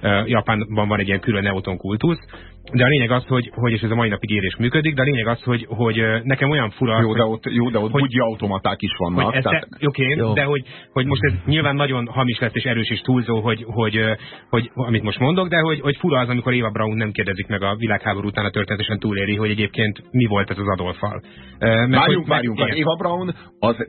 Speaker 3: uh, Japánban van egy ilyen külön Neoton kultusz. De a lényeg az, hogy, hogy és ez a mai napig érés működik, de a lényeg az, hogy, hogy nekem olyan fura...
Speaker 1: Jó, de ott, jó, de ott hogy, automaták is vannak.
Speaker 3: Hogy tehát... Oké, okay, de hogy, hogy most ez nyilván nagyon hamis lesz és erős és túlzó, hogy, hogy, hogy, amit most mondok, de hogy, hogy fura az, amikor Eva Braun nem kérdezik meg a világháború után a történetesen túléri, hogy egyébként mi volt ez az Adolfal.
Speaker 1: Várjunk, várjunk, az Eva Braun az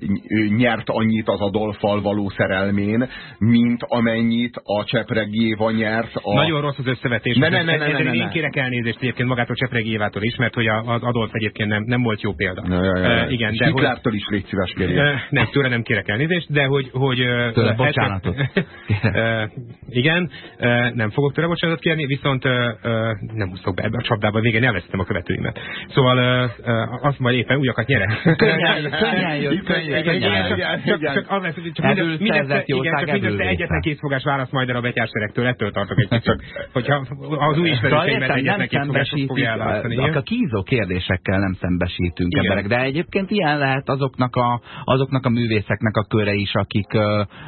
Speaker 1: nyert annyit az Adolfal való szerelmén, mint amennyit a Csepregi Éva nyert. A...
Speaker 3: Nagyon rossz az összevetés. Ne, ne, ne, ne, ne, ne, ne. Én kérek elnézést egyébként magától Csepregi Évától is, mert hogy az Adolf egyébként nem, nem volt jó példa.
Speaker 1: Ja, ja, ja. Uh, igen, de Hitlertől hogy, is légy szíves kérjél. Uh,
Speaker 3: nem, tőle nem kérek elnézést, de hogy... hogy
Speaker 2: tőle uh, bocsánatot.
Speaker 3: uh, igen, uh, nem fogok tőle bocsánatot kérni, viszont uh, uh, nem úszok be ebbe a csapdába, végén elveszítem a követőimet. Szóval uh, uh, azt majd éppen újakat nyerek.
Speaker 2: Könnyen, könnyen jött, könnyen, könnyen. Csak,
Speaker 3: csak, az lesz, csak minden, mindössze, igen, csak mindössze egyetlen kétfogás válasz majd a betyárszerektől, ettől tartok egy kicsit. Hogyha az új ismerőseimet egyetlen kétfogás fogja elválasztani.
Speaker 2: A kízó kérdésekkel nem szembesítünk igen. emberek, de egyébként ilyen lehet azoknak a, azoknak a művészeknek a köre is, akik,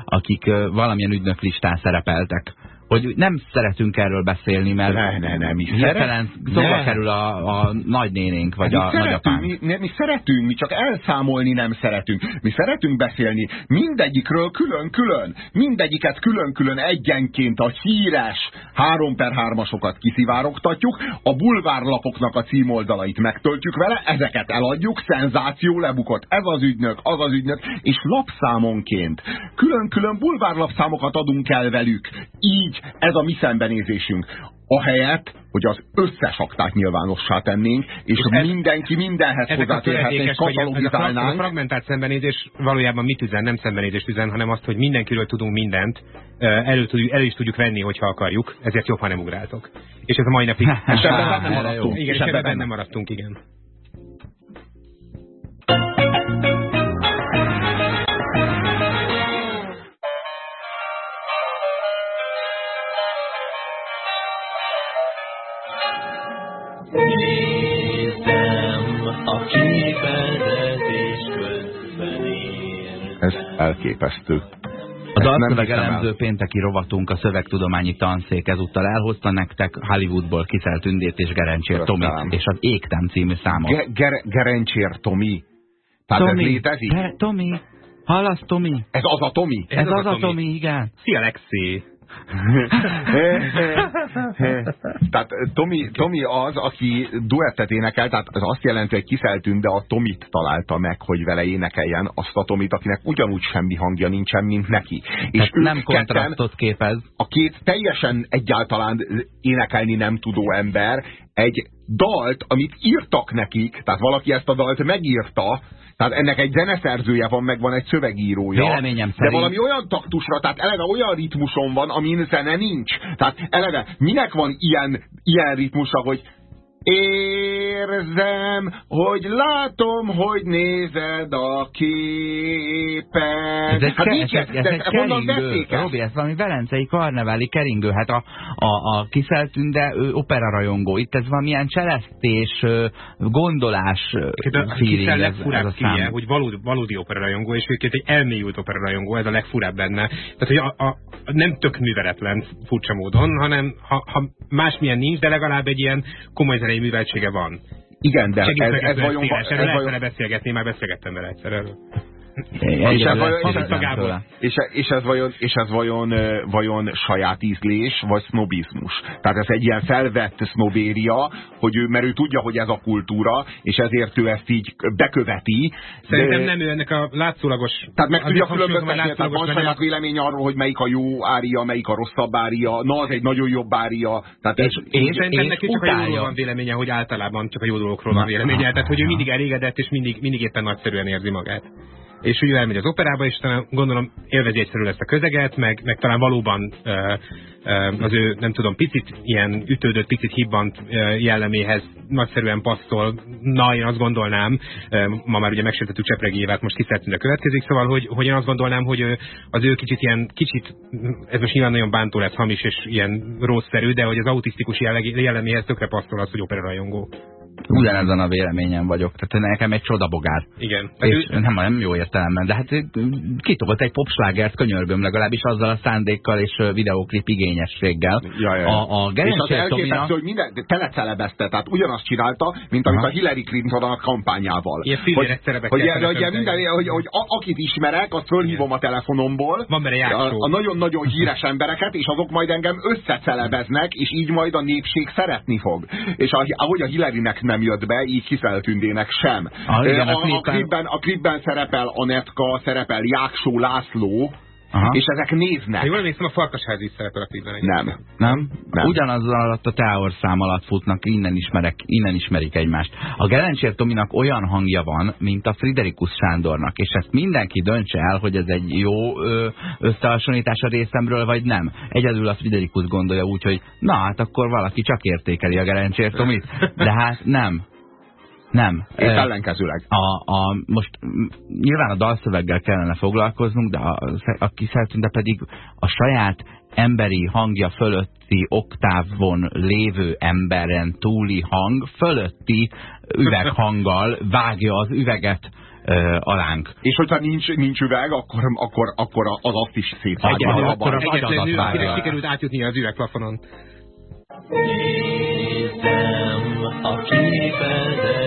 Speaker 2: akik valamilyen ügynöklistán szerepeltek hogy nem szeretünk erről beszélni, mert
Speaker 1: ne, ne, ne, mi
Speaker 2: hirtelen szóba kerül a, a nagynénénk, vagy mi a nagyapánk.
Speaker 1: Mi, ne, mi szeretünk, mi csak elszámolni nem szeretünk. Mi szeretünk beszélni mindegyikről külön-külön. Mindegyiket külön-külön egyenként a híres 3 per 3-asokat kiszivárogtatjuk, a bulvárlapoknak a címoldalait megtöltjük vele, ezeket eladjuk, szenzáció lebukott. Ez az ügynök, az az ügynök, és lapszámonként külön-külön bulvárlapszámokat adunk el velük. Így ez a mi szembenézésünk. Ahelyett, hogy az összes aktát nyilvánossá tennénk, és, és mindenki mindenhez hozzáférhetne, és katalogizálnánk.
Speaker 3: A fragmentált szembenézés valójában mit üzen? Nem szembenézés üzen, hanem azt, hogy mindenkiről tudunk mindent, elő, tudjuk, elő is tudjuk venni, hogyha akarjuk, ezért jobb, ha nem ugráltok. És ez a mai napig...
Speaker 1: és ebben benne maradtunk.
Speaker 3: Igen, és ebben benne maradtunk, igen.
Speaker 1: Elképesztő.
Speaker 2: A dalszövegelemző pénteki rovatunk, a szövegtudományi tanszék ezúttal elhozta nektek Hollywoodból Kiszelt Ündét és Gerencsér Tomi és az Égtem című számot. Ge
Speaker 1: ger Gerencsér Tomi? Tehát Tomi, ez létezik?
Speaker 2: Tomi, hallasz Tomi?
Speaker 1: Ez az a Tomi?
Speaker 2: Ez, ez az, az a Tomi, Tomi igen.
Speaker 3: Szia Lexi!
Speaker 1: tehát Tomi, Tomi az, aki duettet énekel, tehát az azt jelenti, hogy kiszeltünk, de a Tomit találta meg, hogy vele énekeljen azt a Tomit, akinek ugyanúgy semmi hangja nincsen, mint neki.
Speaker 2: És nem kontrasztot képez.
Speaker 1: A két teljesen egyáltalán énekelni nem tudó ember egy dalt, amit írtak nekik, tehát valaki ezt a dalt megírta, tehát ennek egy zeneszerzője van, meg van egy szövegírója.
Speaker 2: Véleményem
Speaker 1: szerint. De valami olyan taktusra, tehát eleve olyan ritmuson van, amin zene nincs. Tehát eleve minek van ilyen, ilyen ritmusa, hogy Érzem, hogy látom, hogy nézed a képen.
Speaker 2: Ez hát nincs, ez, ez, ez egy keringő, Robi, ez valami velencei karneváli keringő. Hát a, a, a kiszeltünde operarajongó. Itt ez valamilyen cselesztés, gondolás
Speaker 3: feeling. Ez, legfurább ez a szám. Kie, hogy valódi, valódi operarajongó, és őket egy elmélyült operarajongó, ez a legfurább benne. Tehát, hogy a, a, nem tök műveletlen furcsa módon, hanem ha, ha másmilyen nincs, de legalább egy ilyen komoly zenei műveltsége van.
Speaker 1: Igen, de ez, ez, ez vajon...
Speaker 3: Erről lehet vele beszélgetni, már beszélgettem vele egyszer erről.
Speaker 1: És ez, vajon, és, és, ez vajon, és ez vajon, vajon saját ízlés, vagy sznobizmus? Tehát ez egy ilyen felvett sznobéria, hogy ő, mert ő tudja, hogy ez a kultúra, és ezért ő ezt így beköveti.
Speaker 3: Szerintem de... nem ő ennek a látszólagos...
Speaker 1: Tehát meg tudja különböztetni, tehát van saját vélemény arról, hogy melyik a jó ária, melyik a rosszabb ária, na az egy nagyon jobb ária. Tehát
Speaker 3: és, és, és szerintem neki csak a jó van véleménye, hogy általában csak a jó dolgokról van véleménye. Tehát, hogy ő mindig elégedett, és mindig, mindig éppen nagyszerűen érzi magát és ő elmegy az operába, és talán gondolom élvezi egyszerűen ezt a közeget, meg, meg talán valóban uh, uh, az ő, nem tudom, picit ilyen ütődött, picit hibbant jelleméhez nagyszerűen passzol. Na, én azt gondolnám, ma már ugye megsértettük Csepregi évet, most kiszertünk következik, szóval, hogy, hogy én azt gondolnám, hogy az ő kicsit ilyen, kicsit, ez most nyilván nagyon bántó lesz, hamis és ilyen rosszszerű, de hogy az autisztikus jelleméhez tökre passzol az, hogy operarajongó.
Speaker 2: Ugyanezen a véleményen vagyok. Tehát nekem egy csodabogár.
Speaker 3: Igen.
Speaker 2: És ő... nem, nem jó értelemben, de hát kitolt egy popslágert, könyörgöm legalábbis azzal a szándékkal és videóklip igényességgel.
Speaker 1: Ja, ja.
Speaker 2: A, a és
Speaker 1: az elképesztő, hogy minden telecelebezte, tehát ugyanazt csinálta, mint amit Aha. a Hillary Clinton a kampányával.
Speaker 3: Ilyen hogy, hogy,
Speaker 1: hogy, minden, hogy, hogy a, akit ismerek, azt fölhívom a telefonomból,
Speaker 3: Van a,
Speaker 1: a nagyon-nagyon híres embereket, és azok majd engem összecelebeznek, és így majd a népség szeretni fog. És ahogy a Hillarynek nem jött be, így Kiszeltündének sem.
Speaker 2: Ah, igen,
Speaker 1: a, a, klipben, a klipben szerepel Anetka, szerepel Jáksó László, Aha. És ezek néznek.
Speaker 3: Jól emlékszem, a farkasház is szerepel a klipben.
Speaker 1: Nem.
Speaker 2: Nem? Nem. Ugyanazzal alatt a teor szám alatt futnak, innen, ismerek, innen ismerik egymást. A Gerencsér Tominak olyan hangja van, mint a Friderikus Sándornak, és ezt mindenki döntse el, hogy ez egy jó összehasonlítás a részemről, vagy nem. Egyedül a Friderikus gondolja úgy, hogy na hát akkor valaki csak értékeli a Gerencsér Tomit, de hát nem. Nem.
Speaker 1: Én ellenkezőleg.
Speaker 2: A, a, most nyilván a dalszöveggel kellene foglalkoznunk, de a, a kiszertünk, pedig a saját emberi hangja fölötti oktávon lévő emberen túli hang fölötti üveghanggal vágja az üveget uh, alánk.
Speaker 1: És hogyha nincs, nincs üveg, akkor, akkor, akkor az azt is szétvágja.
Speaker 3: Egyetlen, akkor az agyadat vágja. Sikerült átjutni az üvegplafonon. Nézem a képedet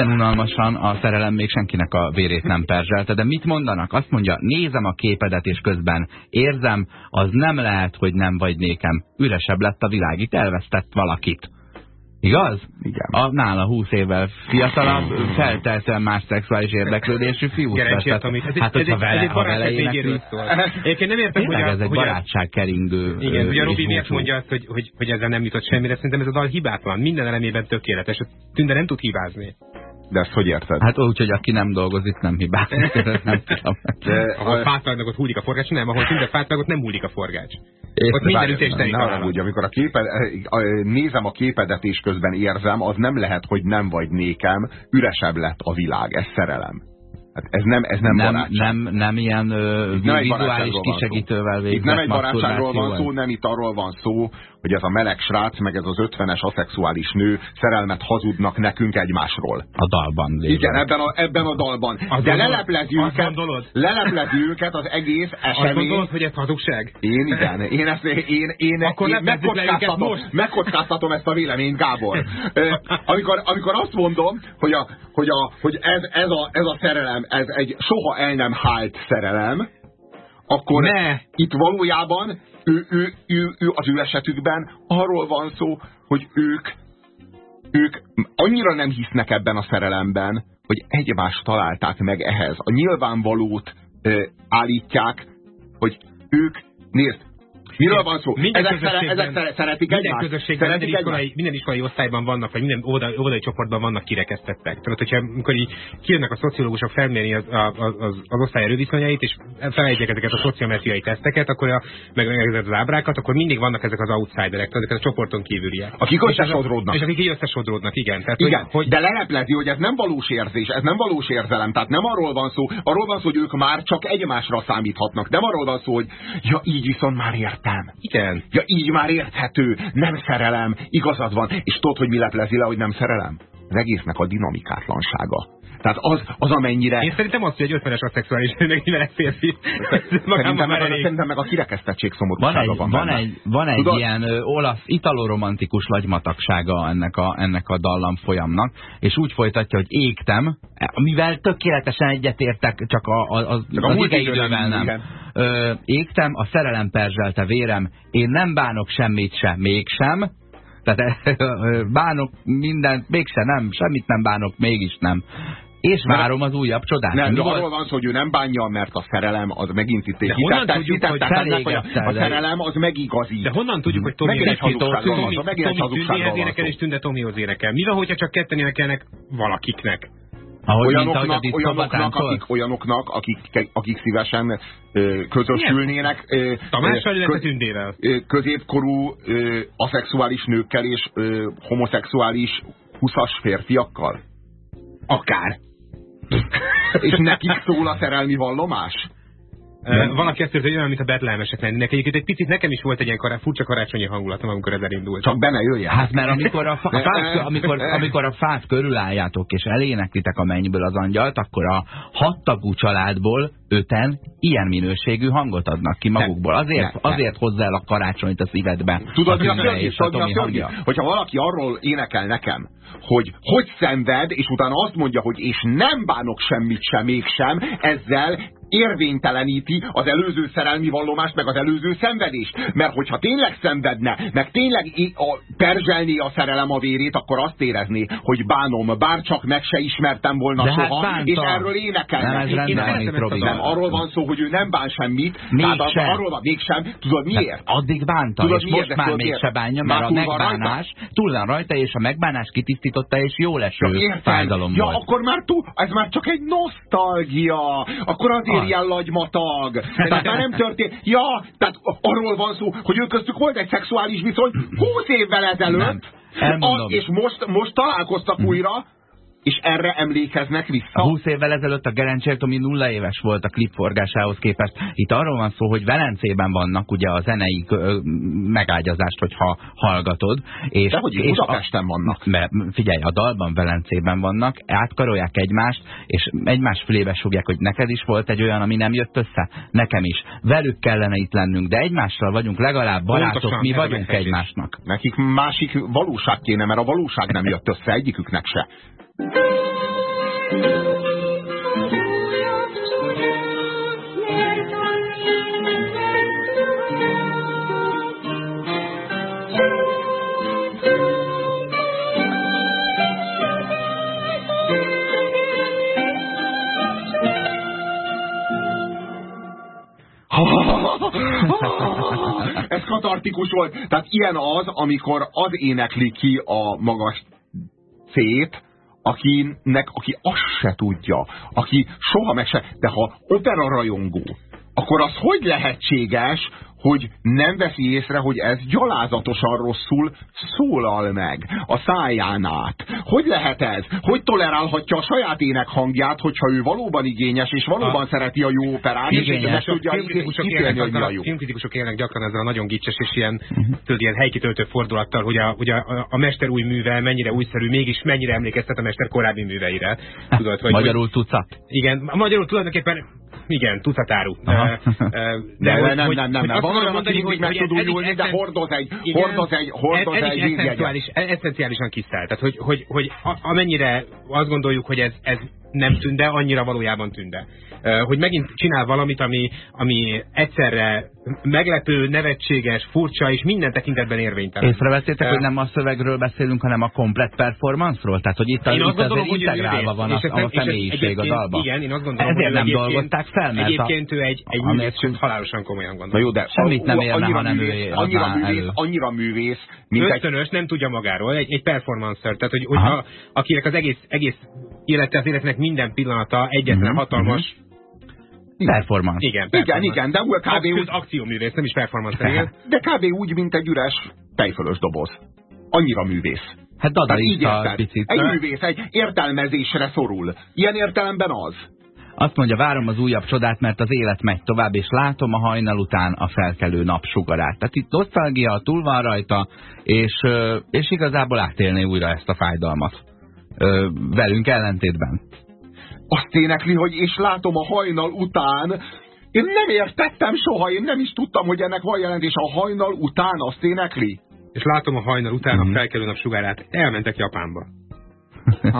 Speaker 2: Ilyen unalmasan a szerelem még senkinek a vérét nem perzselte, de mit mondanak? Azt mondja, nézem a képedet, és közben érzem, az nem lehet, hogy nem vagy nékem. Üresebb lett a világ, itt elvesztett valakit. Igaz?
Speaker 1: Igen.
Speaker 2: A nála 20 évvel fiatalabb, feltelten más szexuális érdeklődésű fiú.
Speaker 3: Hát,
Speaker 2: hát, hogyha vele, ha vele
Speaker 3: énekli. Én nem értem, hogy,
Speaker 2: ez egy barátság keringő.
Speaker 3: Igen, ugye Robi miért mondja azt, hogy, hogy, hogy ezzel nem jutott semmire. Szerintem ez a dal hibátlan. Minden elemében tökéletes. Tünde nem tud hibázni.
Speaker 1: De ezt hogy érted?
Speaker 2: Hát úgy, hogy aki nem dolgozik, nem hibázik. nem tudom.
Speaker 3: De, ahol fátvágnak, húlik a forgács, nem, ahol Tünde fátvágott, nem húlik a forgács. Ott minden ütés telik
Speaker 1: úgy, amikor a képed, nézem a képedet és közben érzem, az nem lehet, hogy nem vagy nékem, üresebb lett a világ, ez szerelem. Hát ez nem, ez nem,
Speaker 2: nem Nem, nem ilyen ö, nem vizuális kisegítővel végzett
Speaker 1: Itt nem egy barátságról van szó, nem itt arról van szó, hogy ez a meleg srác, meg ez az ötvenes aszexuális nő szerelmet hazudnak nekünk egymásról.
Speaker 2: A dalban.
Speaker 1: Lévő. Igen, ebben a, ebben a dalban. Azt De leleplezi őket, leleplezi őket az egész esemény. Azt
Speaker 3: gondolod, hogy ez hazugság?
Speaker 1: Én igen. Én, ezt, én, én, Akkor én megkockáztatom, megkockáztatom ezt a véleményt, Gábor. amikor, amikor azt mondom, hogy, a, hogy, a, hogy ez, ez, a, ez a szerelem, ez egy soha el nem hált szerelem, akkor ne. itt valójában ő, ő, ő, ő az ő esetükben arról van szó, hogy ők, ők annyira nem hisznek ebben a szerelemben, hogy egymást találták meg ehhez. A nyilvánvalót ö, állítják, hogy ők, nézd, Miről van szó? Minden ezek, szere, ezek szere, szeretik
Speaker 3: minden egymást? Közösségben, szeretik minden, iskolai, minden iskolai osztályban vannak, vagy minden óvodai, óvodai csoportban vannak kirekesztettek. Tudod, hogyha amikor így kijönnek a szociológusok felmérni az, az, az, az osztály erőviszonyait, és felejtjék ezeket a szociometriai teszteket, akkor a, meg, meg az ábrákat, akkor mindig vannak ezek az outsiderek, ezek a csoporton kívüliek.
Speaker 1: Akik összesodródnak.
Speaker 3: És akik így összesodródnak, igen.
Speaker 1: Tehát, igen, hogy, hogy... de leleplezi, hogy ez nem valós érzés, ez nem valós érzelem. Tehát nem arról van szó, arról van szó, hogy ők már csak egymásra számíthatnak. Nem arról van szó, hogy ja, így viszont már értem.
Speaker 3: Igen.
Speaker 1: Ja, így már érthető, nem szerelem, igazad van. És tudod, hogy mi leplezi le, hogy nem szerelem? Az egésznek a dinamikátlansága. Tehát az, az amennyire...
Speaker 3: Én szerintem azt, hogy egy 50-es a szexuális meg egy férfi.
Speaker 1: Szerintem meg, szerintem meg a kirekesztettség szomorúsága
Speaker 2: van. Van egy, van egy, van egy ilyen ö, olasz, italoromantikus lagymatagsága ennek a, ennek a dallam folyamnak, és úgy folytatja, hogy égtem, mivel tökéletesen egyetértek, csak a, a, a, csak az ideidővel nem. Ö, égtem, a szerelem perzselte vérem, én nem bánok semmit sem, mégsem, tehát bánok mindent, mégsem nem, semmit nem bánok, mégis nem. És várom az újabb csodát.
Speaker 1: Nem, de arról van szó, hogy ő nem bánja, mert a szerelem az megint itt
Speaker 3: egy hitettek, tudjuk, hitettek,
Speaker 1: hogy a szerelem az megigazít.
Speaker 3: De honnan tudjuk, hogy Tomi
Speaker 1: egy hazugságról
Speaker 3: énekel, és Tünde Tomihoz énekel. Mi van, hogyha csak ketten énekelnek valakiknek?
Speaker 1: Ahogy olyanoknak, mint, olyanoknak, akik, olyanoknak akik, akik szívesen ö, közösülnének ö,
Speaker 3: Tündével.
Speaker 1: középkorú ö, aszexuális nőkkel és ö, homoszexuális huszas férfiakkal?
Speaker 3: Akár.
Speaker 1: És nekik szól a szerelmi vallomás?
Speaker 3: Uh, valaki ezt hogy olyan, mint a betlehemesek lennének. Egyébként egy picit nekem is volt egy ilyen kará, furcsa karácsonyi hangulatom, amikor ez elindult.
Speaker 1: Csak benne jöjjön.
Speaker 2: Hát mert amikor a, fa, a fát, amikor, amikor a fát körülálljátok és eléneklitek a mennyből az angyalt, akkor a hattagú családból öten ilyen minőségű hangot adnak ki magukból. Azért, azért hozzá el a karácsonyt a szívedbe.
Speaker 1: Tudod, mi a kérdés? Hogyha valaki arról énekel nekem, hogy hogy szenved, és utána azt mondja, hogy és nem bánok semmit sem, mégsem, ezzel érvényteleníti az előző szerelmi vallomást, meg az előző szenvedést. Mert hogyha tényleg szenvedne, meg tényleg a, perzselné a szerelem a vérét, akkor azt érezné, hogy bánom, bár csak meg se ismertem volna
Speaker 2: De
Speaker 1: soha,
Speaker 2: hát
Speaker 1: és erről énekelne.
Speaker 2: Nem, ez rendben van,
Speaker 1: nem, arról van szó, hogy ő nem bán semmit.
Speaker 2: Mégsem.
Speaker 1: Arról van, mégsem. Tudod miért?
Speaker 2: De addig bánta, Tudod, és miért? most már mégse bánja, mert a megbánás túl van rajta, és a megbánás kitisztította, és jó leső ja, fájdalom
Speaker 1: ja,
Speaker 2: volt.
Speaker 1: akkor már túl, ez már csak egy nosztalgia. Akkor azért az. ilyen lagymatag. Tehát már nem történt. Ja, tehát arról van szó, hogy ő köztük volt egy szexuális viszony 20 évvel ezelőtt. A, és most, most találkoztak újra, és erre emlékeznek vissza.
Speaker 2: A 20 évvel ezelőtt a Gerencsér ami nulla éves volt a klipforgásához képest. Itt arról van szó, hogy Velencében vannak ugye a zenei megágyazást, hogyha hallgatod.
Speaker 1: És, De hogy és Budapesten a, vannak.
Speaker 2: Mert figyelj, a dalban Velencében vannak, átkarolják egymást, és egymás fülébe súgják, hogy neked is volt egy olyan, ami nem jött össze? Nekem is. Velük kellene itt lennünk, de egymással vagyunk legalább barátok, Pontosan, mi vagyunk egymásnak.
Speaker 1: Nekik másik valóság kéne, mert a valóság nem jött össze egyiküknek se. Ez katartikus volt. Tehát ilyen az, amikor az énekli ki a magas C-t, akinek, aki azt se tudja, aki soha meg se, de ha opera rajongó, akkor az hogy lehetséges, hogy nem veszi észre, hogy ez gyalázatosan rosszul szólal meg a száján át. Hogy lehet ez? Hogy tolerálhatja a saját ének hangját, hogyha ő valóban igényes, és valóban a... szereti a jó operát,
Speaker 3: és meg tudja kitélni, hogy jó. Filmkritikusok élnek gyakran ezzel a nagyon gicses és ilyen, -huh. tudod, ilyen helykitöltő fordulattal, hogy a, hogy a, a mester új műve mennyire újszerű, mégis mennyire emlékeztet a mester korábbi műveire.
Speaker 2: Tudod, hogy, magyarul tucat?
Speaker 3: Igen, magyarul tulajdonképpen igen, tucatáru.
Speaker 1: De, de, hogy, nem, nem, nem, nem. Van olyan, mondani, hogy meg tud újulni, de hordoz egy, hordoz egy, hordoz egy
Speaker 3: eszenciális, eszenciálisan kisztelt. Tehát, hogy, hogy, hogy amennyire azt gondoljuk, hogy ez, ez nem tünde, annyira valójában tünde. Hogy megint csinál valamit, ami, ami egyszerre meglepő, nevetséges, furcsa, és minden tekintetben érvénytelen.
Speaker 2: Észrevettétek, uh, hogy nem a szövegről beszélünk, hanem a komplet performance-ról? Tehát, hogy itt, a, itt gondolom, azért integrálva van a, a személyiség a dalban.
Speaker 3: Igen, én azt gondolom,
Speaker 2: Ezért hogy nem dolgozták fel,
Speaker 3: mert egyébként ő egy, egy művész, sőt, halálosan komolyan gondolom. Na
Speaker 2: jó, de Semmit nem érne, ha nem ő
Speaker 1: annyira művész, annyira művész,
Speaker 3: mint Ösztönös, egy... nem tudja magáról, egy, egy performancer, tehát hogy, hogyha, akinek az egész, egész élete az életnek minden pillanata egyetlen uh mhm, -huh, hatalmas uh. -huh
Speaker 2: Performance.
Speaker 3: Igen,
Speaker 1: performance. igen, igen, de kb.
Speaker 3: Akció, úgy... akcióművész, nem is performance. Igen.
Speaker 1: De kb. úgy, mint egy üres tejfölös doboz. Annyira művész.
Speaker 2: Hát dadaista
Speaker 1: picit. Egy művész, egy értelmezésre szorul. Ilyen értelemben az.
Speaker 2: Azt mondja, várom az újabb csodát, mert az élet megy tovább, és látom a hajnal után a felkelő napsugarát. Tehát itt nosztalgia túl van rajta, és, és igazából átélni újra ezt a fájdalmat. Velünk ellentétben
Speaker 1: azt énekli, hogy és látom a hajnal után, én nem értettem soha, én nem is tudtam, hogy ennek van jelentés. A hajnal után azt énekli?
Speaker 3: És látom a hajnal után mm -hmm. a mhm. felkelő nap sugárát. Elmentek Japánba.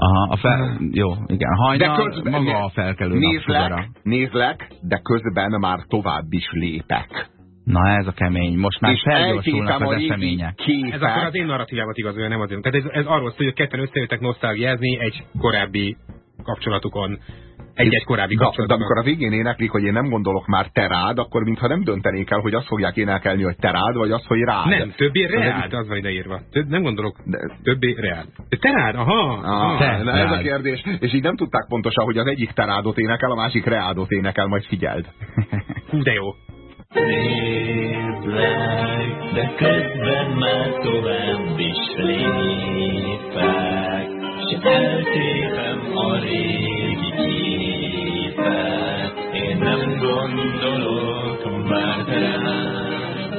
Speaker 2: Aha, a fel... Jó, igen. Hajnal, de közben, maga a felkelő
Speaker 1: nézlek, nézlek, de közben már tovább is lépek.
Speaker 2: Na ez a kemény, most már felgyorsulnak az események.
Speaker 3: Képek. Ez akkor az én narratívámat igazolja, nem az én. Tehát ez, ez arról szól, hogy ketten összejöttek nosztalgiázni egy korábbi kapcsolatukon, egy-egy korábbi kapcsolatban.
Speaker 1: De amikor a végén éneklik, hogy én nem gondolok már te rád, akkor mintha nem döntenék el, hogy azt fogják énekelni, hogy te rád, vagy azt, hogy rád.
Speaker 3: Nem, többé reád, az van ideírva. Több, nem gondolok, de... többé reád. Te rád, aha. aha
Speaker 1: te, na, ez a kérdés. És így nem tudták pontosan, hogy az egyik terádot énekel, a másik reádot énekel, majd figyeld.
Speaker 3: Hú, de jó.
Speaker 4: Nézlek, de közben már tovább is lépek, s eltépem a régi képet. Én nem várt rám.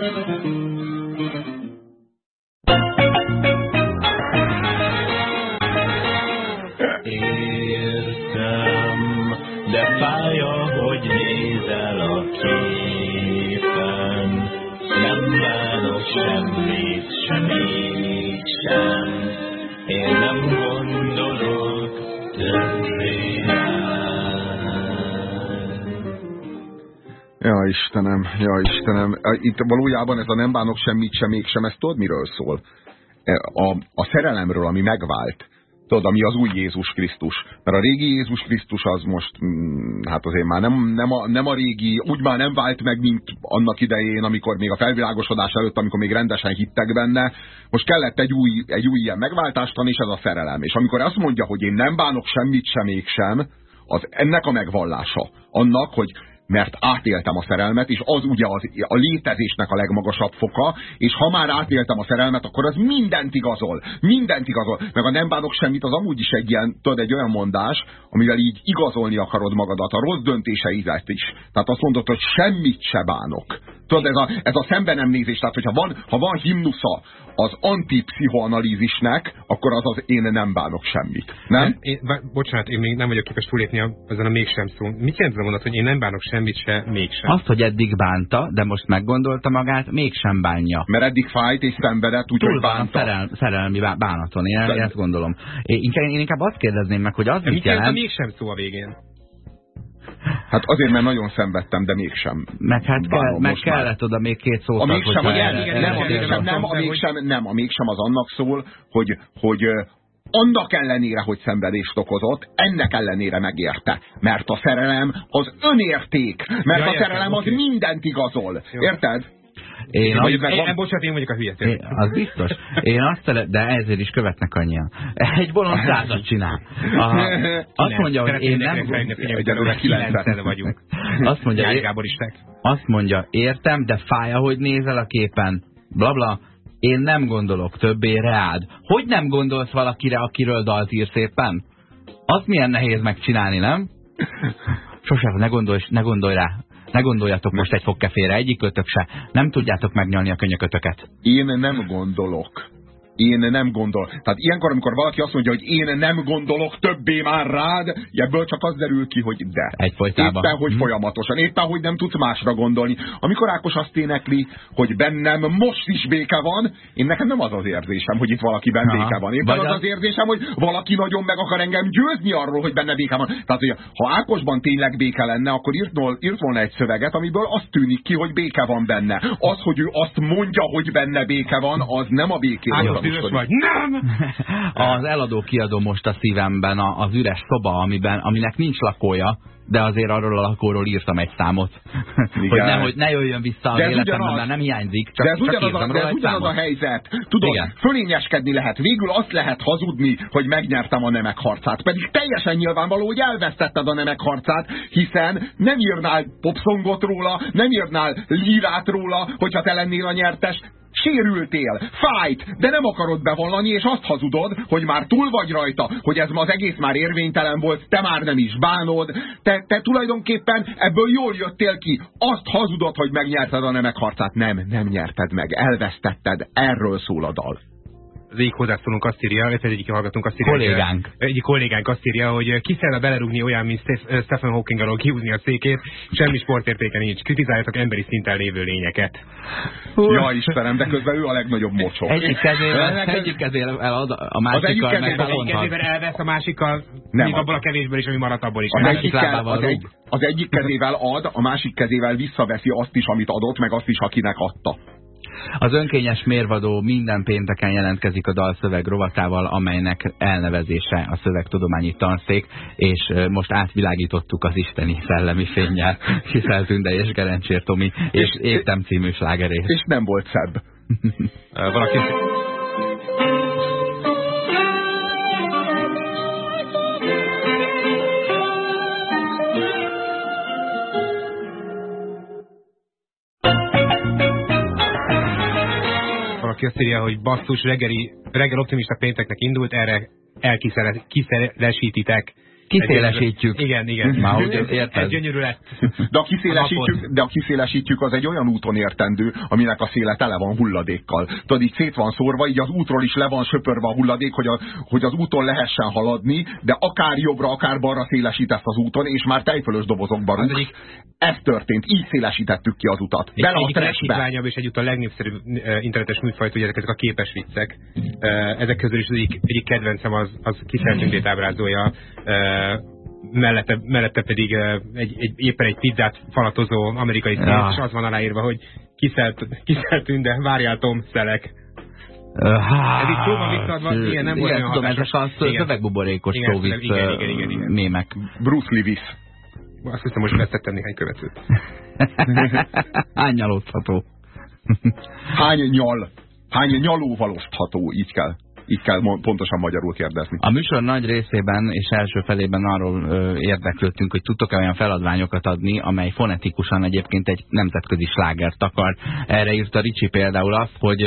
Speaker 4: Értem,
Speaker 1: Istenem, ja, Istenem. Itt valójában ez a nem bánok semmit sem, mégsem, ez tudod miről szól? E, a, a szerelemről, ami megvált. Tudod, ami az új Jézus Krisztus. Mert a régi Jézus Krisztus az most, mm, hát azért már nem, nem, a, nem a régi, úgy már nem vált meg, mint annak idején, amikor még a felvilágosodás előtt, amikor még rendesen hittek benne. Most kellett egy új, egy új ilyen megváltástan, és ez a szerelem. És amikor azt mondja, hogy én nem bánok semmit sem, mégsem, az ennek a megvallása. Annak, hogy mert átéltem a szerelmet, és az ugye az, a létezésnek a legmagasabb foka, és ha már átéltem a szerelmet, akkor az mindent igazol. Mindent igazol. Meg a nem bánok semmit, az amúgy is egy ilyen, tudod, egy olyan mondás, amivel így igazolni akarod magadat, a rossz döntéseidet is. Tehát azt mondod, hogy semmit se bánok. Tudod, ez a, ez a szembenemnézés, tehát hogyha van, ha van himnusza az antipszichoanalízisnek, akkor az az én nem bánok semmit. Nem?
Speaker 3: Én, bocsánat, én még nem vagyok képes túlépni ezen a mégsem szó. Mit jelent a mondat, hogy én nem bánok semmit se, mégsem?
Speaker 2: Azt, hogy eddig bánta, de most meggondolta magát, mégsem bánja.
Speaker 1: Mert eddig fájt és szenvedett, úgyhogy bánta.
Speaker 2: Szerel, szerelmi bánaton, én de... ezt gondolom. Én, én inkább azt kérdezném meg, hogy az
Speaker 3: mit jelent... mégsem szó a végén?
Speaker 1: Hát azért, mert nagyon szenvedtem, de mégsem.
Speaker 2: Meg hát kell, meg kellett oda még két szót.
Speaker 1: A mégsem, hogy el, nem, a mégsem, nem, a mégsem, nem, a mégsem az annak szól, hogy, hogy annak ellenére, hogy szenvedést okozott, ennek ellenére megérte. Mert a szerelem az önérték. Mert ja, a szerelem az mindent igazol. Érted?
Speaker 3: Én az, én, én, bocsánat, én vagyok a hülye. Én,
Speaker 2: az biztos. Én azt szeret, de ezért is követnek annyian. Egy bolond százat csinál. A, azt mondja, hogy én nem...
Speaker 3: Egyelőre kilencen vagyunk.
Speaker 2: Azt mondja,
Speaker 3: én, Gábor Istek.
Speaker 2: azt mondja, értem, de fáj, hogy nézel a képen. Blabla. Bla. Én nem gondolok többé reád. Hogy nem gondolsz valakire, akiről dalt ír szépen? Az milyen nehéz megcsinálni, nem? Sosem, ne gondolj, ne gondolj rá. Ne gondoljatok most egy fogkefére, egyik kötök se. Nem tudjátok megnyalni a könyökötöket.
Speaker 1: Én nem gondolok én nem gondol. Tehát ilyenkor, amikor valaki azt mondja, hogy én nem gondolok többé már rád, ebből csak az derül ki, hogy de.
Speaker 2: Egyfolytában.
Speaker 1: Éppen, hogy hmm. folyamatosan. Éppen, hogy nem tudsz másra gondolni. Amikor Ákos azt énekli, hogy bennem most is béke van, én nekem nem az az érzésem, hogy itt valaki benne béke van. Éppen az az érzésem, hogy valaki nagyon meg akar engem győzni arról, hogy benne béke van. Tehát, hogy ha Ákosban tényleg béke lenne, akkor írt, írt volna egy szöveget, amiből azt tűnik ki, hogy béke van benne. Az, hogy ő azt mondja, hogy benne béke van, az nem a békét
Speaker 3: dühös vagy. Nem!
Speaker 2: Az eladó kiadó most a szívemben az üres szoba, amiben, aminek nincs lakója, de azért arról a lakóról írtam egy számot. Igen. hogy nehogy ne jöjjön vissza az életemben, mert nem hiányzik. Csak,
Speaker 1: de ez ugyanaz, a, de ez ugyanaz a helyzet. Tudod, Igen. fölényeskedni lehet. Végül azt lehet hazudni, hogy megnyertem a nemek harcát. Pedig teljesen nyilvánvaló, hogy elvesztetted a nemek harcát, hiszen nem írnál popszongot róla, nem írnál lírát róla, hogyha te lennél a nyertes, Sérültél, fájt, de nem akarod bevallani, és azt hazudod, hogy már túl vagy rajta, hogy ez az egész már érvénytelen volt, te már nem is bánod, te, te tulajdonképpen ebből jól jöttél ki. Azt hazudod, hogy megnyerted a nemek harcát. Nem, nem nyerted meg, elvesztetted, erről szól a dal
Speaker 3: az egyik hozzászólunk azt írja, illetve egyik hallgatunk azt írja,
Speaker 2: kollégánk.
Speaker 3: Hogy, egyik kollégánk azt írja, hogy kiszerve belerúgni olyan, mint Stephen Hawking alól kihúzni a székét, semmi sportértéke nincs. Kritizáljatok emberi szinten lévő lényeket.
Speaker 1: Ja Istenem, de közben ő a legnagyobb mocsok.
Speaker 2: Egyik kezével, egyik kezével elad, a másikkal
Speaker 3: az egyik kezével elvesz, a másikkal, nem, még abból a kevésből is, ami maradt abból is.
Speaker 1: Az, egyik, az, egy, az egyik kezével ad, a másik kezével visszaveszi azt is, amit adott, meg azt is, akinek adta.
Speaker 2: Az önkényes mérvadó minden pénteken jelentkezik a dalszöveg rovatával, amelynek elnevezése a szövegtudományi tanszék, és most átvilágítottuk az isteni szellemi fényjel, Kiszel Tünde és Gerencsér Tomi, és, és Értem című slágerét.
Speaker 1: És nem volt szebb.
Speaker 3: Valaki aki azt írja, hogy basszus, reggeli, reggel optimista pénteknek indult, erre elkiszeresítitek.
Speaker 2: Kiszélesítjük.
Speaker 3: Igen, igen.
Speaker 2: Már hogy érted?
Speaker 3: Ez gyönyörű lett.
Speaker 1: De a, kiszélesítjük, de a kiszélesítjük az egy olyan úton értendő, aminek a széle tele van hulladékkal. Tudod, így szét van szórva, így az útról is le van söpörve a hulladék, hogy, a, hogy az úton lehessen haladni, de akár jobbra, akár balra szélesítesz az úton, és már tejfölös dobozokba rúgsz.
Speaker 3: egyik-
Speaker 1: Ez történt, így szélesítettük ki az utat.
Speaker 3: Egy,
Speaker 1: Bele a
Speaker 3: leghitványabb és egyúttal legnépszerűbb internetes műfajt, ugye ezek, ezek a képes viccek. Ezek közül is egyik, egyik kedvencem az, az kiszeltünkét ábrázolja, mellette, mellette pedig uh, egy, egy, éppen egy pizzát falatozó amerikai szín,
Speaker 2: Ja.
Speaker 3: és az van aláírva, hogy kiszelt, kiszelt tünde, várjál Tom, szelek.
Speaker 2: Hát,
Speaker 3: Ez így szóban visszaadva, igen, nem volt
Speaker 2: igen,
Speaker 3: olyan
Speaker 2: tudom, ezek a
Speaker 3: Igen.
Speaker 2: szövegbuborékos
Speaker 3: Igen,
Speaker 2: szóvic
Speaker 3: igen, igen, igen, igen.
Speaker 2: mémek.
Speaker 1: Bruce Willis.
Speaker 3: Azt hiszem, most vesztettem néhány követőt.
Speaker 2: Ányalózható.
Speaker 1: Hány nyal, hány nyalóval osztható, így kell. Így kell pontosan magyarul kérdezni.
Speaker 2: A műsor nagy részében és első felében arról érdeklődtünk, hogy tudtok-e olyan feladványokat adni, amely fonetikusan egyébként egy nemzetközi slágert akar. Erre írta Ricsi például azt, hogy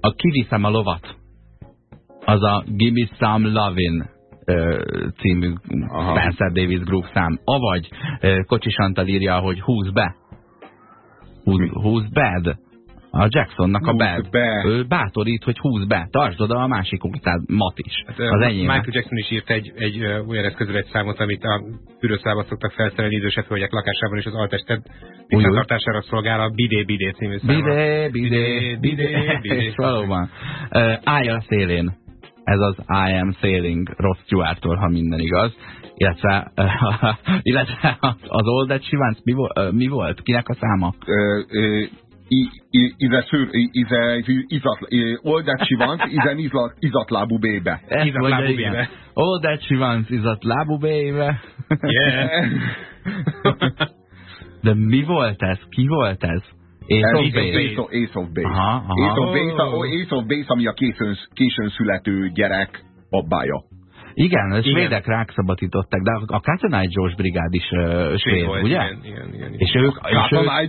Speaker 2: a Kiviszem a lovat, az a Give Me Some Lovin' című
Speaker 1: Aha.
Speaker 2: Spencer Davis Group szám. Avagy Kocsis Antal írja, hogy húz be. Húz, húz bed. A Jacksonnak a bed.
Speaker 1: be.
Speaker 2: Ő bátorít, hogy húz be. Tartsd oda a másik mat is.
Speaker 3: Hát,
Speaker 2: Az enyém.
Speaker 3: Michael Jackson is írt egy, egy olyan eszközről egy számot, amit a fűrőszlába szoktak felszerelni idősebb hölgyek lakásában, és az altested tisztántartására szolgál a Bidé Bidé című száma.
Speaker 2: Bidé, bidé, bidé, bidé. És valóban. Uh, állj a szélén. Ez az I am sailing Ross Stewart-tól, ha minden igaz. Illetve, illetve az Old That She Wants, mi, mi volt? Kinek a száma?
Speaker 1: Ö, ö, Ize szűr, i- ize izat, i- all that she wants, ize izat, izatlábú bébe.
Speaker 2: Ezt
Speaker 3: Izat
Speaker 2: mondja,
Speaker 3: lábú
Speaker 2: igen.
Speaker 3: bébe.
Speaker 2: Old That She Wants is a lábú bébe.
Speaker 3: Yeah.
Speaker 2: De mi volt ez? Ki volt ez? Ace of Base.
Speaker 1: Ace of- Base.
Speaker 2: Aha, aha.
Speaker 1: Ace of Base, a-
Speaker 3: Oh.
Speaker 1: Ace of Base, ami a későn, későn születő gyerek babája.
Speaker 2: Igen, a
Speaker 3: Igen.
Speaker 2: svédek rákszabadították, de a Katona George brigád is uh, svéd,
Speaker 3: volt,
Speaker 2: ugye?
Speaker 3: Igen, igen, igen.
Speaker 2: És ők, és ők,
Speaker 1: Joe
Speaker 3: A
Speaker 2: és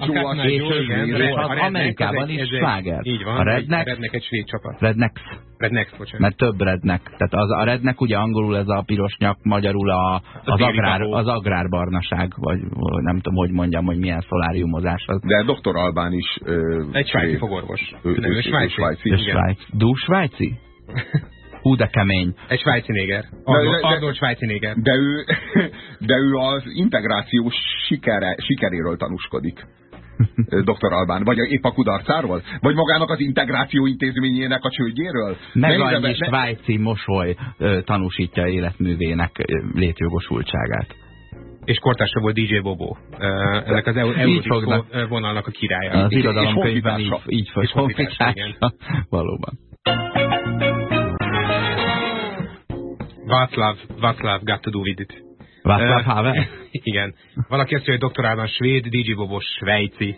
Speaker 3: Joe,
Speaker 2: ők-
Speaker 3: igen,
Speaker 2: és az
Speaker 3: a Redneck
Speaker 2: Amerikában is sláger.
Speaker 3: Így van,
Speaker 2: A Redneck-
Speaker 3: a Redneck egy svéd csapat.
Speaker 2: Redneck,
Speaker 3: Redneck, bocsánat.
Speaker 2: mert több rednek. Tehát az, a rednek ugye angolul ez a piros nyak, magyarul a, az, agrár, az agrárbarnaság, vagy nem tudom, hogy mondjam, hogy milyen szoláriumozás az.
Speaker 1: De Dr. Albán is... Ö,
Speaker 3: Egy svájci fogorvos.
Speaker 1: Ő,
Speaker 3: Nem,
Speaker 1: ő,
Speaker 3: ő
Speaker 1: ő
Speaker 3: svájci.
Speaker 1: svájci.
Speaker 2: De
Speaker 3: igen.
Speaker 2: Svájc. Dú svájci? Hú, de kemény.
Speaker 3: Egy svájci néger. Arnold, svájci néger.
Speaker 1: De ő, de ő az integráció sikere, sikeréről tanúskodik. Dr. Albán. Vagy épp a kudarcáról? Vagy magának az integráció intézményének a csődjéről?
Speaker 2: Meg
Speaker 1: Ne ide
Speaker 2: annyi
Speaker 1: be- ne-
Speaker 2: svájci mosoly tanúsítja életművének létjogosultságát.
Speaker 3: És kortársa volt DJ Bobo. Ennek az. Eurodisco vonalnak a királya.
Speaker 2: Az irodalomkönyvben így,
Speaker 1: honfitársa.
Speaker 2: így
Speaker 3: És
Speaker 2: fog
Speaker 3: honfitársa,
Speaker 2: honfitársa. Valóban.
Speaker 3: Václav, Václav got to do with it.
Speaker 2: Václav
Speaker 3: Ö,
Speaker 2: Havel?
Speaker 3: Igen. Valaki azt mondja, hogy doktorálban svéd, DJ Bobo svájci.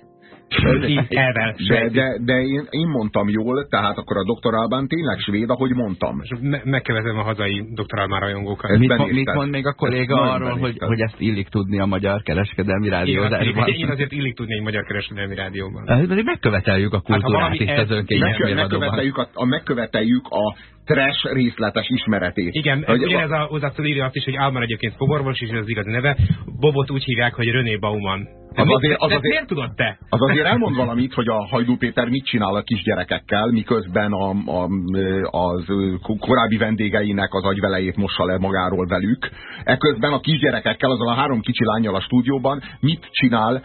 Speaker 3: Evel,
Speaker 1: De, de, de én, én mondtam jól, tehát akkor a. Albán tényleg svéd, ahogy mondtam.
Speaker 3: És me megkevezem a hazai doktorálmán rajongókat.
Speaker 1: Ez
Speaker 2: Mit,
Speaker 1: benézted.
Speaker 2: mit mond még a kolléga
Speaker 1: Ezt
Speaker 2: arról, hogy, hogy ezt illik tudni a magyar kereskedelmi
Speaker 3: Én,
Speaker 2: rádiózásban?
Speaker 3: én azért illik tudni egy magyar kereskedelmi rádióban.
Speaker 2: Megköveteljük a kultúrát
Speaker 3: valami
Speaker 2: is
Speaker 3: ez-
Speaker 2: az önkényes
Speaker 1: Megkö, megköveteljük, a, a, megköveteljük a trash részletes ismeretét.
Speaker 3: Igen,
Speaker 1: Hogy
Speaker 3: ugyanez a hozzászól írja azt is, hogy Álmar egyébként fogorvos, és ez az igazi neve. Bobot úgy hívják, hogy René Bauman.
Speaker 1: Az azért- az azért-
Speaker 3: miért tudod te?
Speaker 1: Az azért elmond valamit, hogy a Hajdú Péter mit csinál a kisgyerekekkel, miközben a, a, az korábbi vendégeinek az agyvelejét mossa le magáról velük. Eközben a kisgyerekekkel, azzal a három kicsi lányjal a stúdióban mit csinál?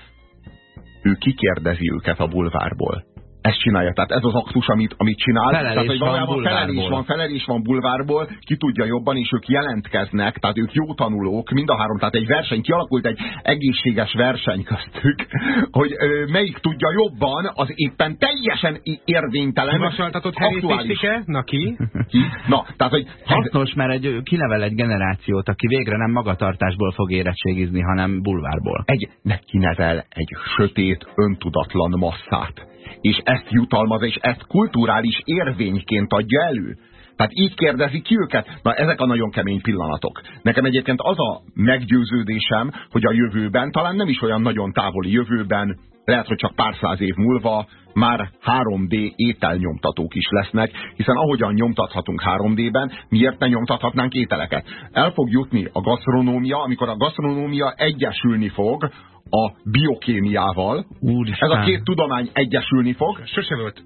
Speaker 1: Ő kikérdezi őket a bulvárból. Ezt csinálja, tehát ez az aktus, amit, amit csinál.
Speaker 2: Felelés
Speaker 1: tehát, hogy valójában felelés van, felelés van bulvárból, ki tudja jobban, és ők jelentkeznek, tehát ők jó tanulók, mind a három, tehát egy verseny, kialakult egy egészséges verseny köztük, hogy ö, melyik tudja jobban az éppen teljesen érvénytelen,
Speaker 3: Kivasaltatott. Fiszike? Na ki?
Speaker 1: Ki? Na, tehát, hogy
Speaker 2: Hasznos, mert egy, kinevel egy generációt, aki végre nem magatartásból fog érettségizni, hanem bulvárból.
Speaker 1: egy, neki nevel egy sötét, öntudatlan masszát. És ezt jutalmaz, és ezt kulturális érvényként adja elő. Tehát így kérdezi ki őket. Na, ezek a nagyon kemény pillanatok. Nekem egyébként az a meggyőződésem, hogy a jövőben, talán nem is olyan nagyon távoli jövőben, lehet, hogy csak pár száz év múlva már 3D ételnyomtatók is lesznek, hiszen ahogyan nyomtathatunk 3D-ben, miért ne nyomtathatnánk ételeket? El fog jutni a gasztronómia, amikor a gasztronómia egyesülni fog a biokémiával.
Speaker 2: Úristen.
Speaker 1: Ez a két tudomány egyesülni fog.
Speaker 3: Sose volt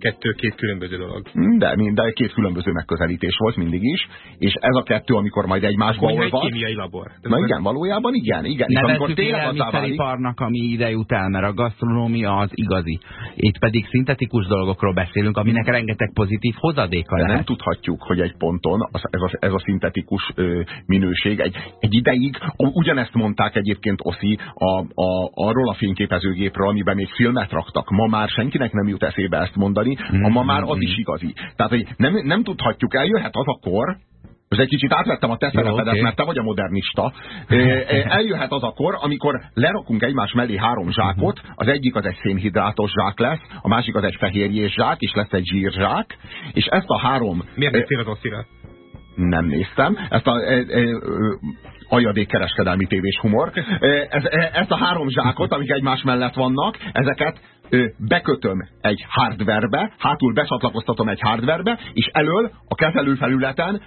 Speaker 3: kettő két különböző dolog.
Speaker 1: De, de két különböző megközelítés volt mindig is, és ez a kettő, amikor majd egymásba
Speaker 3: Konyha egy
Speaker 1: olvad.
Speaker 3: kémiai labor.
Speaker 1: Na igen, valójában igen, igen. És amikor
Speaker 2: Nevezzük
Speaker 1: tényleg
Speaker 2: élelmiszeriparnak, ami ide jut el, mert a gasztronómia az igazi. Itt pedig szintetikus dolgokról beszélünk, aminek rengeteg pozitív hozadéka
Speaker 1: de nem
Speaker 2: lehet.
Speaker 1: tudhatjuk, hogy egy ponton az, ez, a, ez a szintetikus ö, minőség egy, egy ideig, ugyanezt mondták egyébként Oszi a, a, arról a fényképezőgépről, amiben még filmet raktak. Ma már senkinek nem jut eszébe ezt mondani, a ma már az is igazi. Tehát, hogy nem, nem tudhatjuk, eljöhet az a kor, most egy kicsit átvettem a te szerepedet,
Speaker 2: oké.
Speaker 1: mert te vagy a modernista. Eljöhet az a kor, amikor lerakunk egymás mellé három zsákot, az egyik az egy szénhidrátos zsák lesz, a másik az egy fehérjés zsák, és lesz egy zsírzsák, és ezt a három...
Speaker 3: Miért néztél az oszira?
Speaker 1: nem néztem. Ezt a e, e, ajadék kereskedelmi tévés humor. Ez, e, ezt a három zsákot, amik egymás mellett vannak, ezeket bekötöm egy hardverbe, hátul becsatlakoztatom egy hardverbe, és elől a kezelőfelületen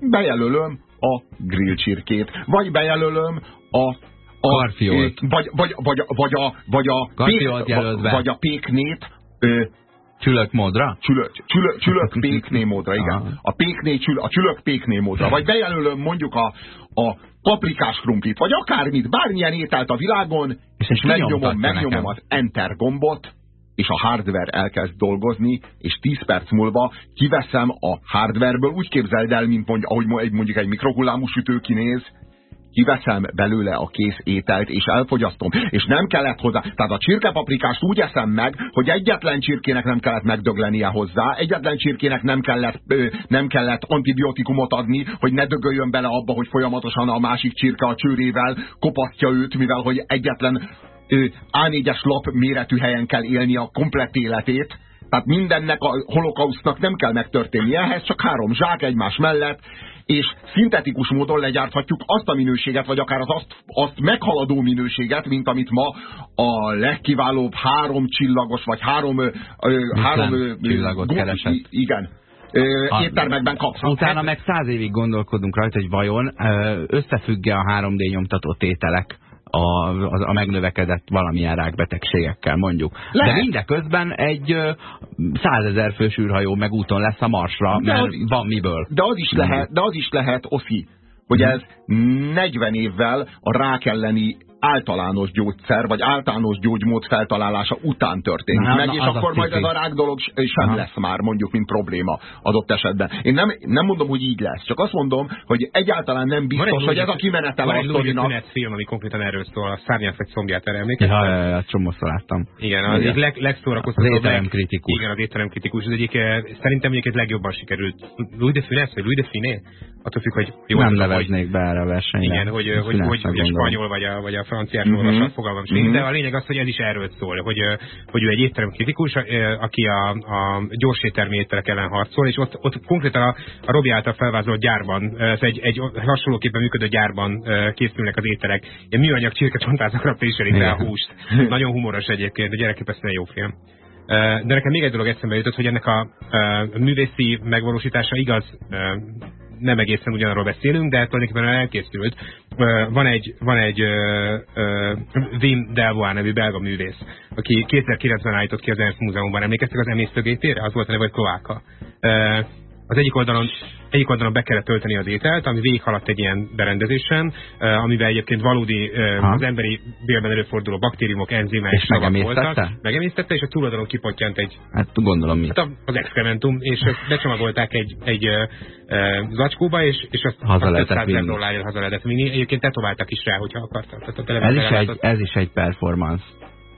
Speaker 1: bejelölöm a grillcsirkét, vagy bejelölöm a a,
Speaker 2: Garfiolt.
Speaker 1: ö, vagy, vagy, vagy, vagy a, vagy a, pék, vagy a péknét ö,
Speaker 2: Csülök módra?
Speaker 1: Csülök, csülök, csülök pékné módra, igen.
Speaker 2: Aha.
Speaker 1: A, pékné, csül, a csülök pékné módra. Vagy bejelölöm mondjuk a, a paprikás krumplit, vagy akármit, bármilyen ételt a világon,
Speaker 2: És
Speaker 1: és, megnyomom, megnyomom
Speaker 2: nekem.
Speaker 1: az Enter gombot, és a hardware elkezd dolgozni, és 10 perc múlva kiveszem a hardwareből, úgy képzeld el, mint mondj, ahogy mondjuk egy mikrohullámú sütő kinéz, kiveszem belőle a kész ételt, és elfogyasztom. És nem kellett hozzá, tehát a csirkepaprikást úgy eszem meg, hogy egyetlen csirkének nem kellett megdöglenie hozzá, egyetlen csirkének nem kellett, nem kellett antibiotikumot adni, hogy ne dögöljön bele abba, hogy folyamatosan a másik csirke a csőrével kopasztja őt, mivel hogy egyetlen ö, A4-es lap méretű helyen kell élni a komplett életét, tehát mindennek a holokausznak nem kell megtörténnie, ehhez csak három zsák egymás mellett, és szintetikus módon legyárthatjuk azt a minőséget, vagy akár az azt, azt meghaladó minőséget, mint amit ma a legkiválóbb három csillagos, vagy három, ö, három ö,
Speaker 2: csillagot
Speaker 1: go-
Speaker 2: keresett.
Speaker 1: Igen.
Speaker 2: A-
Speaker 1: éttermekben kapsz.
Speaker 2: Utána meg száz évig gondolkodunk rajta, hogy vajon összefügg-e a 3D nyomtatott ételek a, a, a megnövekedett valamilyen rákbetegségekkel mondjuk.
Speaker 1: Lehet.
Speaker 2: De mindeközben egy százezer fős űrhajó meg úton lesz a Marsra,
Speaker 1: De
Speaker 2: mert
Speaker 1: az-
Speaker 2: van miből.
Speaker 1: De az is lehet, de az is lehet, Oszi, hogy ez 40 évvel a rák elleni általános gyógyszer, vagy általános gyógymód feltalálása után történik
Speaker 2: Na,
Speaker 1: meg,
Speaker 2: na,
Speaker 1: és akkor majd ez a rák dolog sem
Speaker 2: Aha.
Speaker 1: lesz már mondjuk, mint probléma adott esetben. Én nem, nem mondom, hogy így lesz, csak azt mondom, hogy egyáltalán nem biztos, hogy ez a kimenetel
Speaker 3: van
Speaker 1: a
Speaker 3: egy
Speaker 1: sztorinak.
Speaker 3: Funès film, ami konkrétan erről szól, a Szárnyas vagy Szombját erre emlékeztek?
Speaker 2: Ja, ja, ja, csomószor láttam.
Speaker 3: Igen, az egyik leg, legszórakoztatóbb.
Speaker 2: Az étterem kritikus.
Speaker 3: Igen, az étterem kritikus. Az egyik, eh, szerintem egyébként legjobban sikerült. Louis de Funès, vagy Louis de Finé? Attól függ, hogy jól
Speaker 2: nem leveznék be erre a versenyre.
Speaker 3: Igen, hogy, hogy, hogy, hogy a spanyol vagy a, vagy a franciás
Speaker 1: Mhm.
Speaker 3: mm -hmm. olvasat, fogalmam sincs,
Speaker 1: Mhm.
Speaker 3: de a lényeg az, hogy ez is erről szól, hogy, hogy ő egy étterem kritikus, aki a, a gyors éttermi ételek ellen harcol, és ott, ott konkrétan a, a Robi által felvázolt gyárban, ez egy, egy hasonlóképpen működő gyárban készülnek az ételek. Ilyen műanyag csirkecsontázacra préselik rá a húst. Nagyon humoros egyébként, a gyerekképesztően jó film. De nekem még egy dolog eszembe jutott, hogy ennek a ö, művészi megvalósítása igaz, nem egészen ugyanarról beszélünk, de tulajdonképpen elkészült. Van egy, van egy Wim Delvoye nevű belga művész, aki 2009-ben állított ki az Ernst Múzeumban. Emlékeztek az emésztőgépére? Az volt a neve, hogy Kloáka. Az egyik oldalon, egyik oldalon be kellett tölteni az ételt, ami végighaladt egy ilyen berendezésen, ö, amivel egyébként valódi ö,
Speaker 2: Ha.
Speaker 3: az emberi bélben előforduló baktériumok, enzimek
Speaker 2: És
Speaker 3: savak
Speaker 2: megemésztette?
Speaker 3: voltak. Megemésztette, és a túloldalon kipottyant egy
Speaker 2: Hát gondolom mi.
Speaker 3: Hát az excrementum, és becsomagolták egy, egy ö, ö, zacskóba, és, és azt,
Speaker 2: Haza
Speaker 3: azt
Speaker 2: lehetett
Speaker 3: 500 ezer dollárért haza lehetett vinni. Egyébként tetováltak is rá, hogyha akartak. Tehát a
Speaker 2: Ez is, egy, ez is egy performance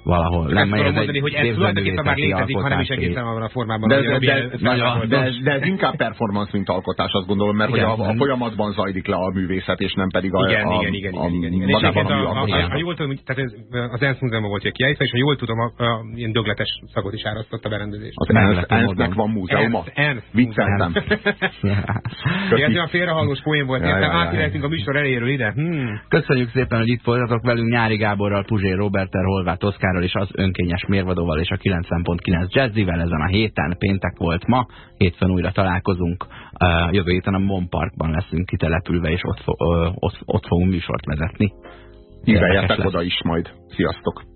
Speaker 2: valahol.
Speaker 3: Ezt tudom
Speaker 2: ez
Speaker 3: mondani,
Speaker 2: egy
Speaker 3: hogy ez tulajdonképpen már létezik, hanem is egészen abban a formában,
Speaker 1: De, de, de, de, de, de ez inkább performance, mint alkotás, azt gondolom, mert
Speaker 2: Igen,
Speaker 1: hogy a, a
Speaker 2: nem.
Speaker 1: folyamatban zajlik le a művészet, és nem pedig a,
Speaker 3: igen,
Speaker 1: a,
Speaker 3: igen, igen,
Speaker 1: a,
Speaker 3: igen, igen, igen. És
Speaker 1: a
Speaker 3: a, a, a, jól tudom, tehát ez, az ENSZ múzeumban volt kiállítva, és ha jól tudom, a, a, ilyen dögletes szagot is árasztott a berendezés.
Speaker 1: Az ENSZ- ENSZ-nek van múzeuma?
Speaker 3: Ernst
Speaker 1: Vicceltem.
Speaker 3: Ez olyan félrehallós poén volt, értem, átérhetünk a műsor elejéről ide. Hmm.
Speaker 2: Köszönjük szépen, hogy itt voltatok velünk Nyári Gáborral, Puzsér Roberter, Holvát Oszkár Andrással és az önkényes mérvadóval és a 90.9 Jazzivel ezen a héten. Péntek volt ma, hétfőn újra találkozunk. Jövő héten a Mon Parkban leszünk kitelepülve, és ott, ott, ott fogunk műsort vezetni.
Speaker 1: Híveljetek oda is majd. Sziasztok!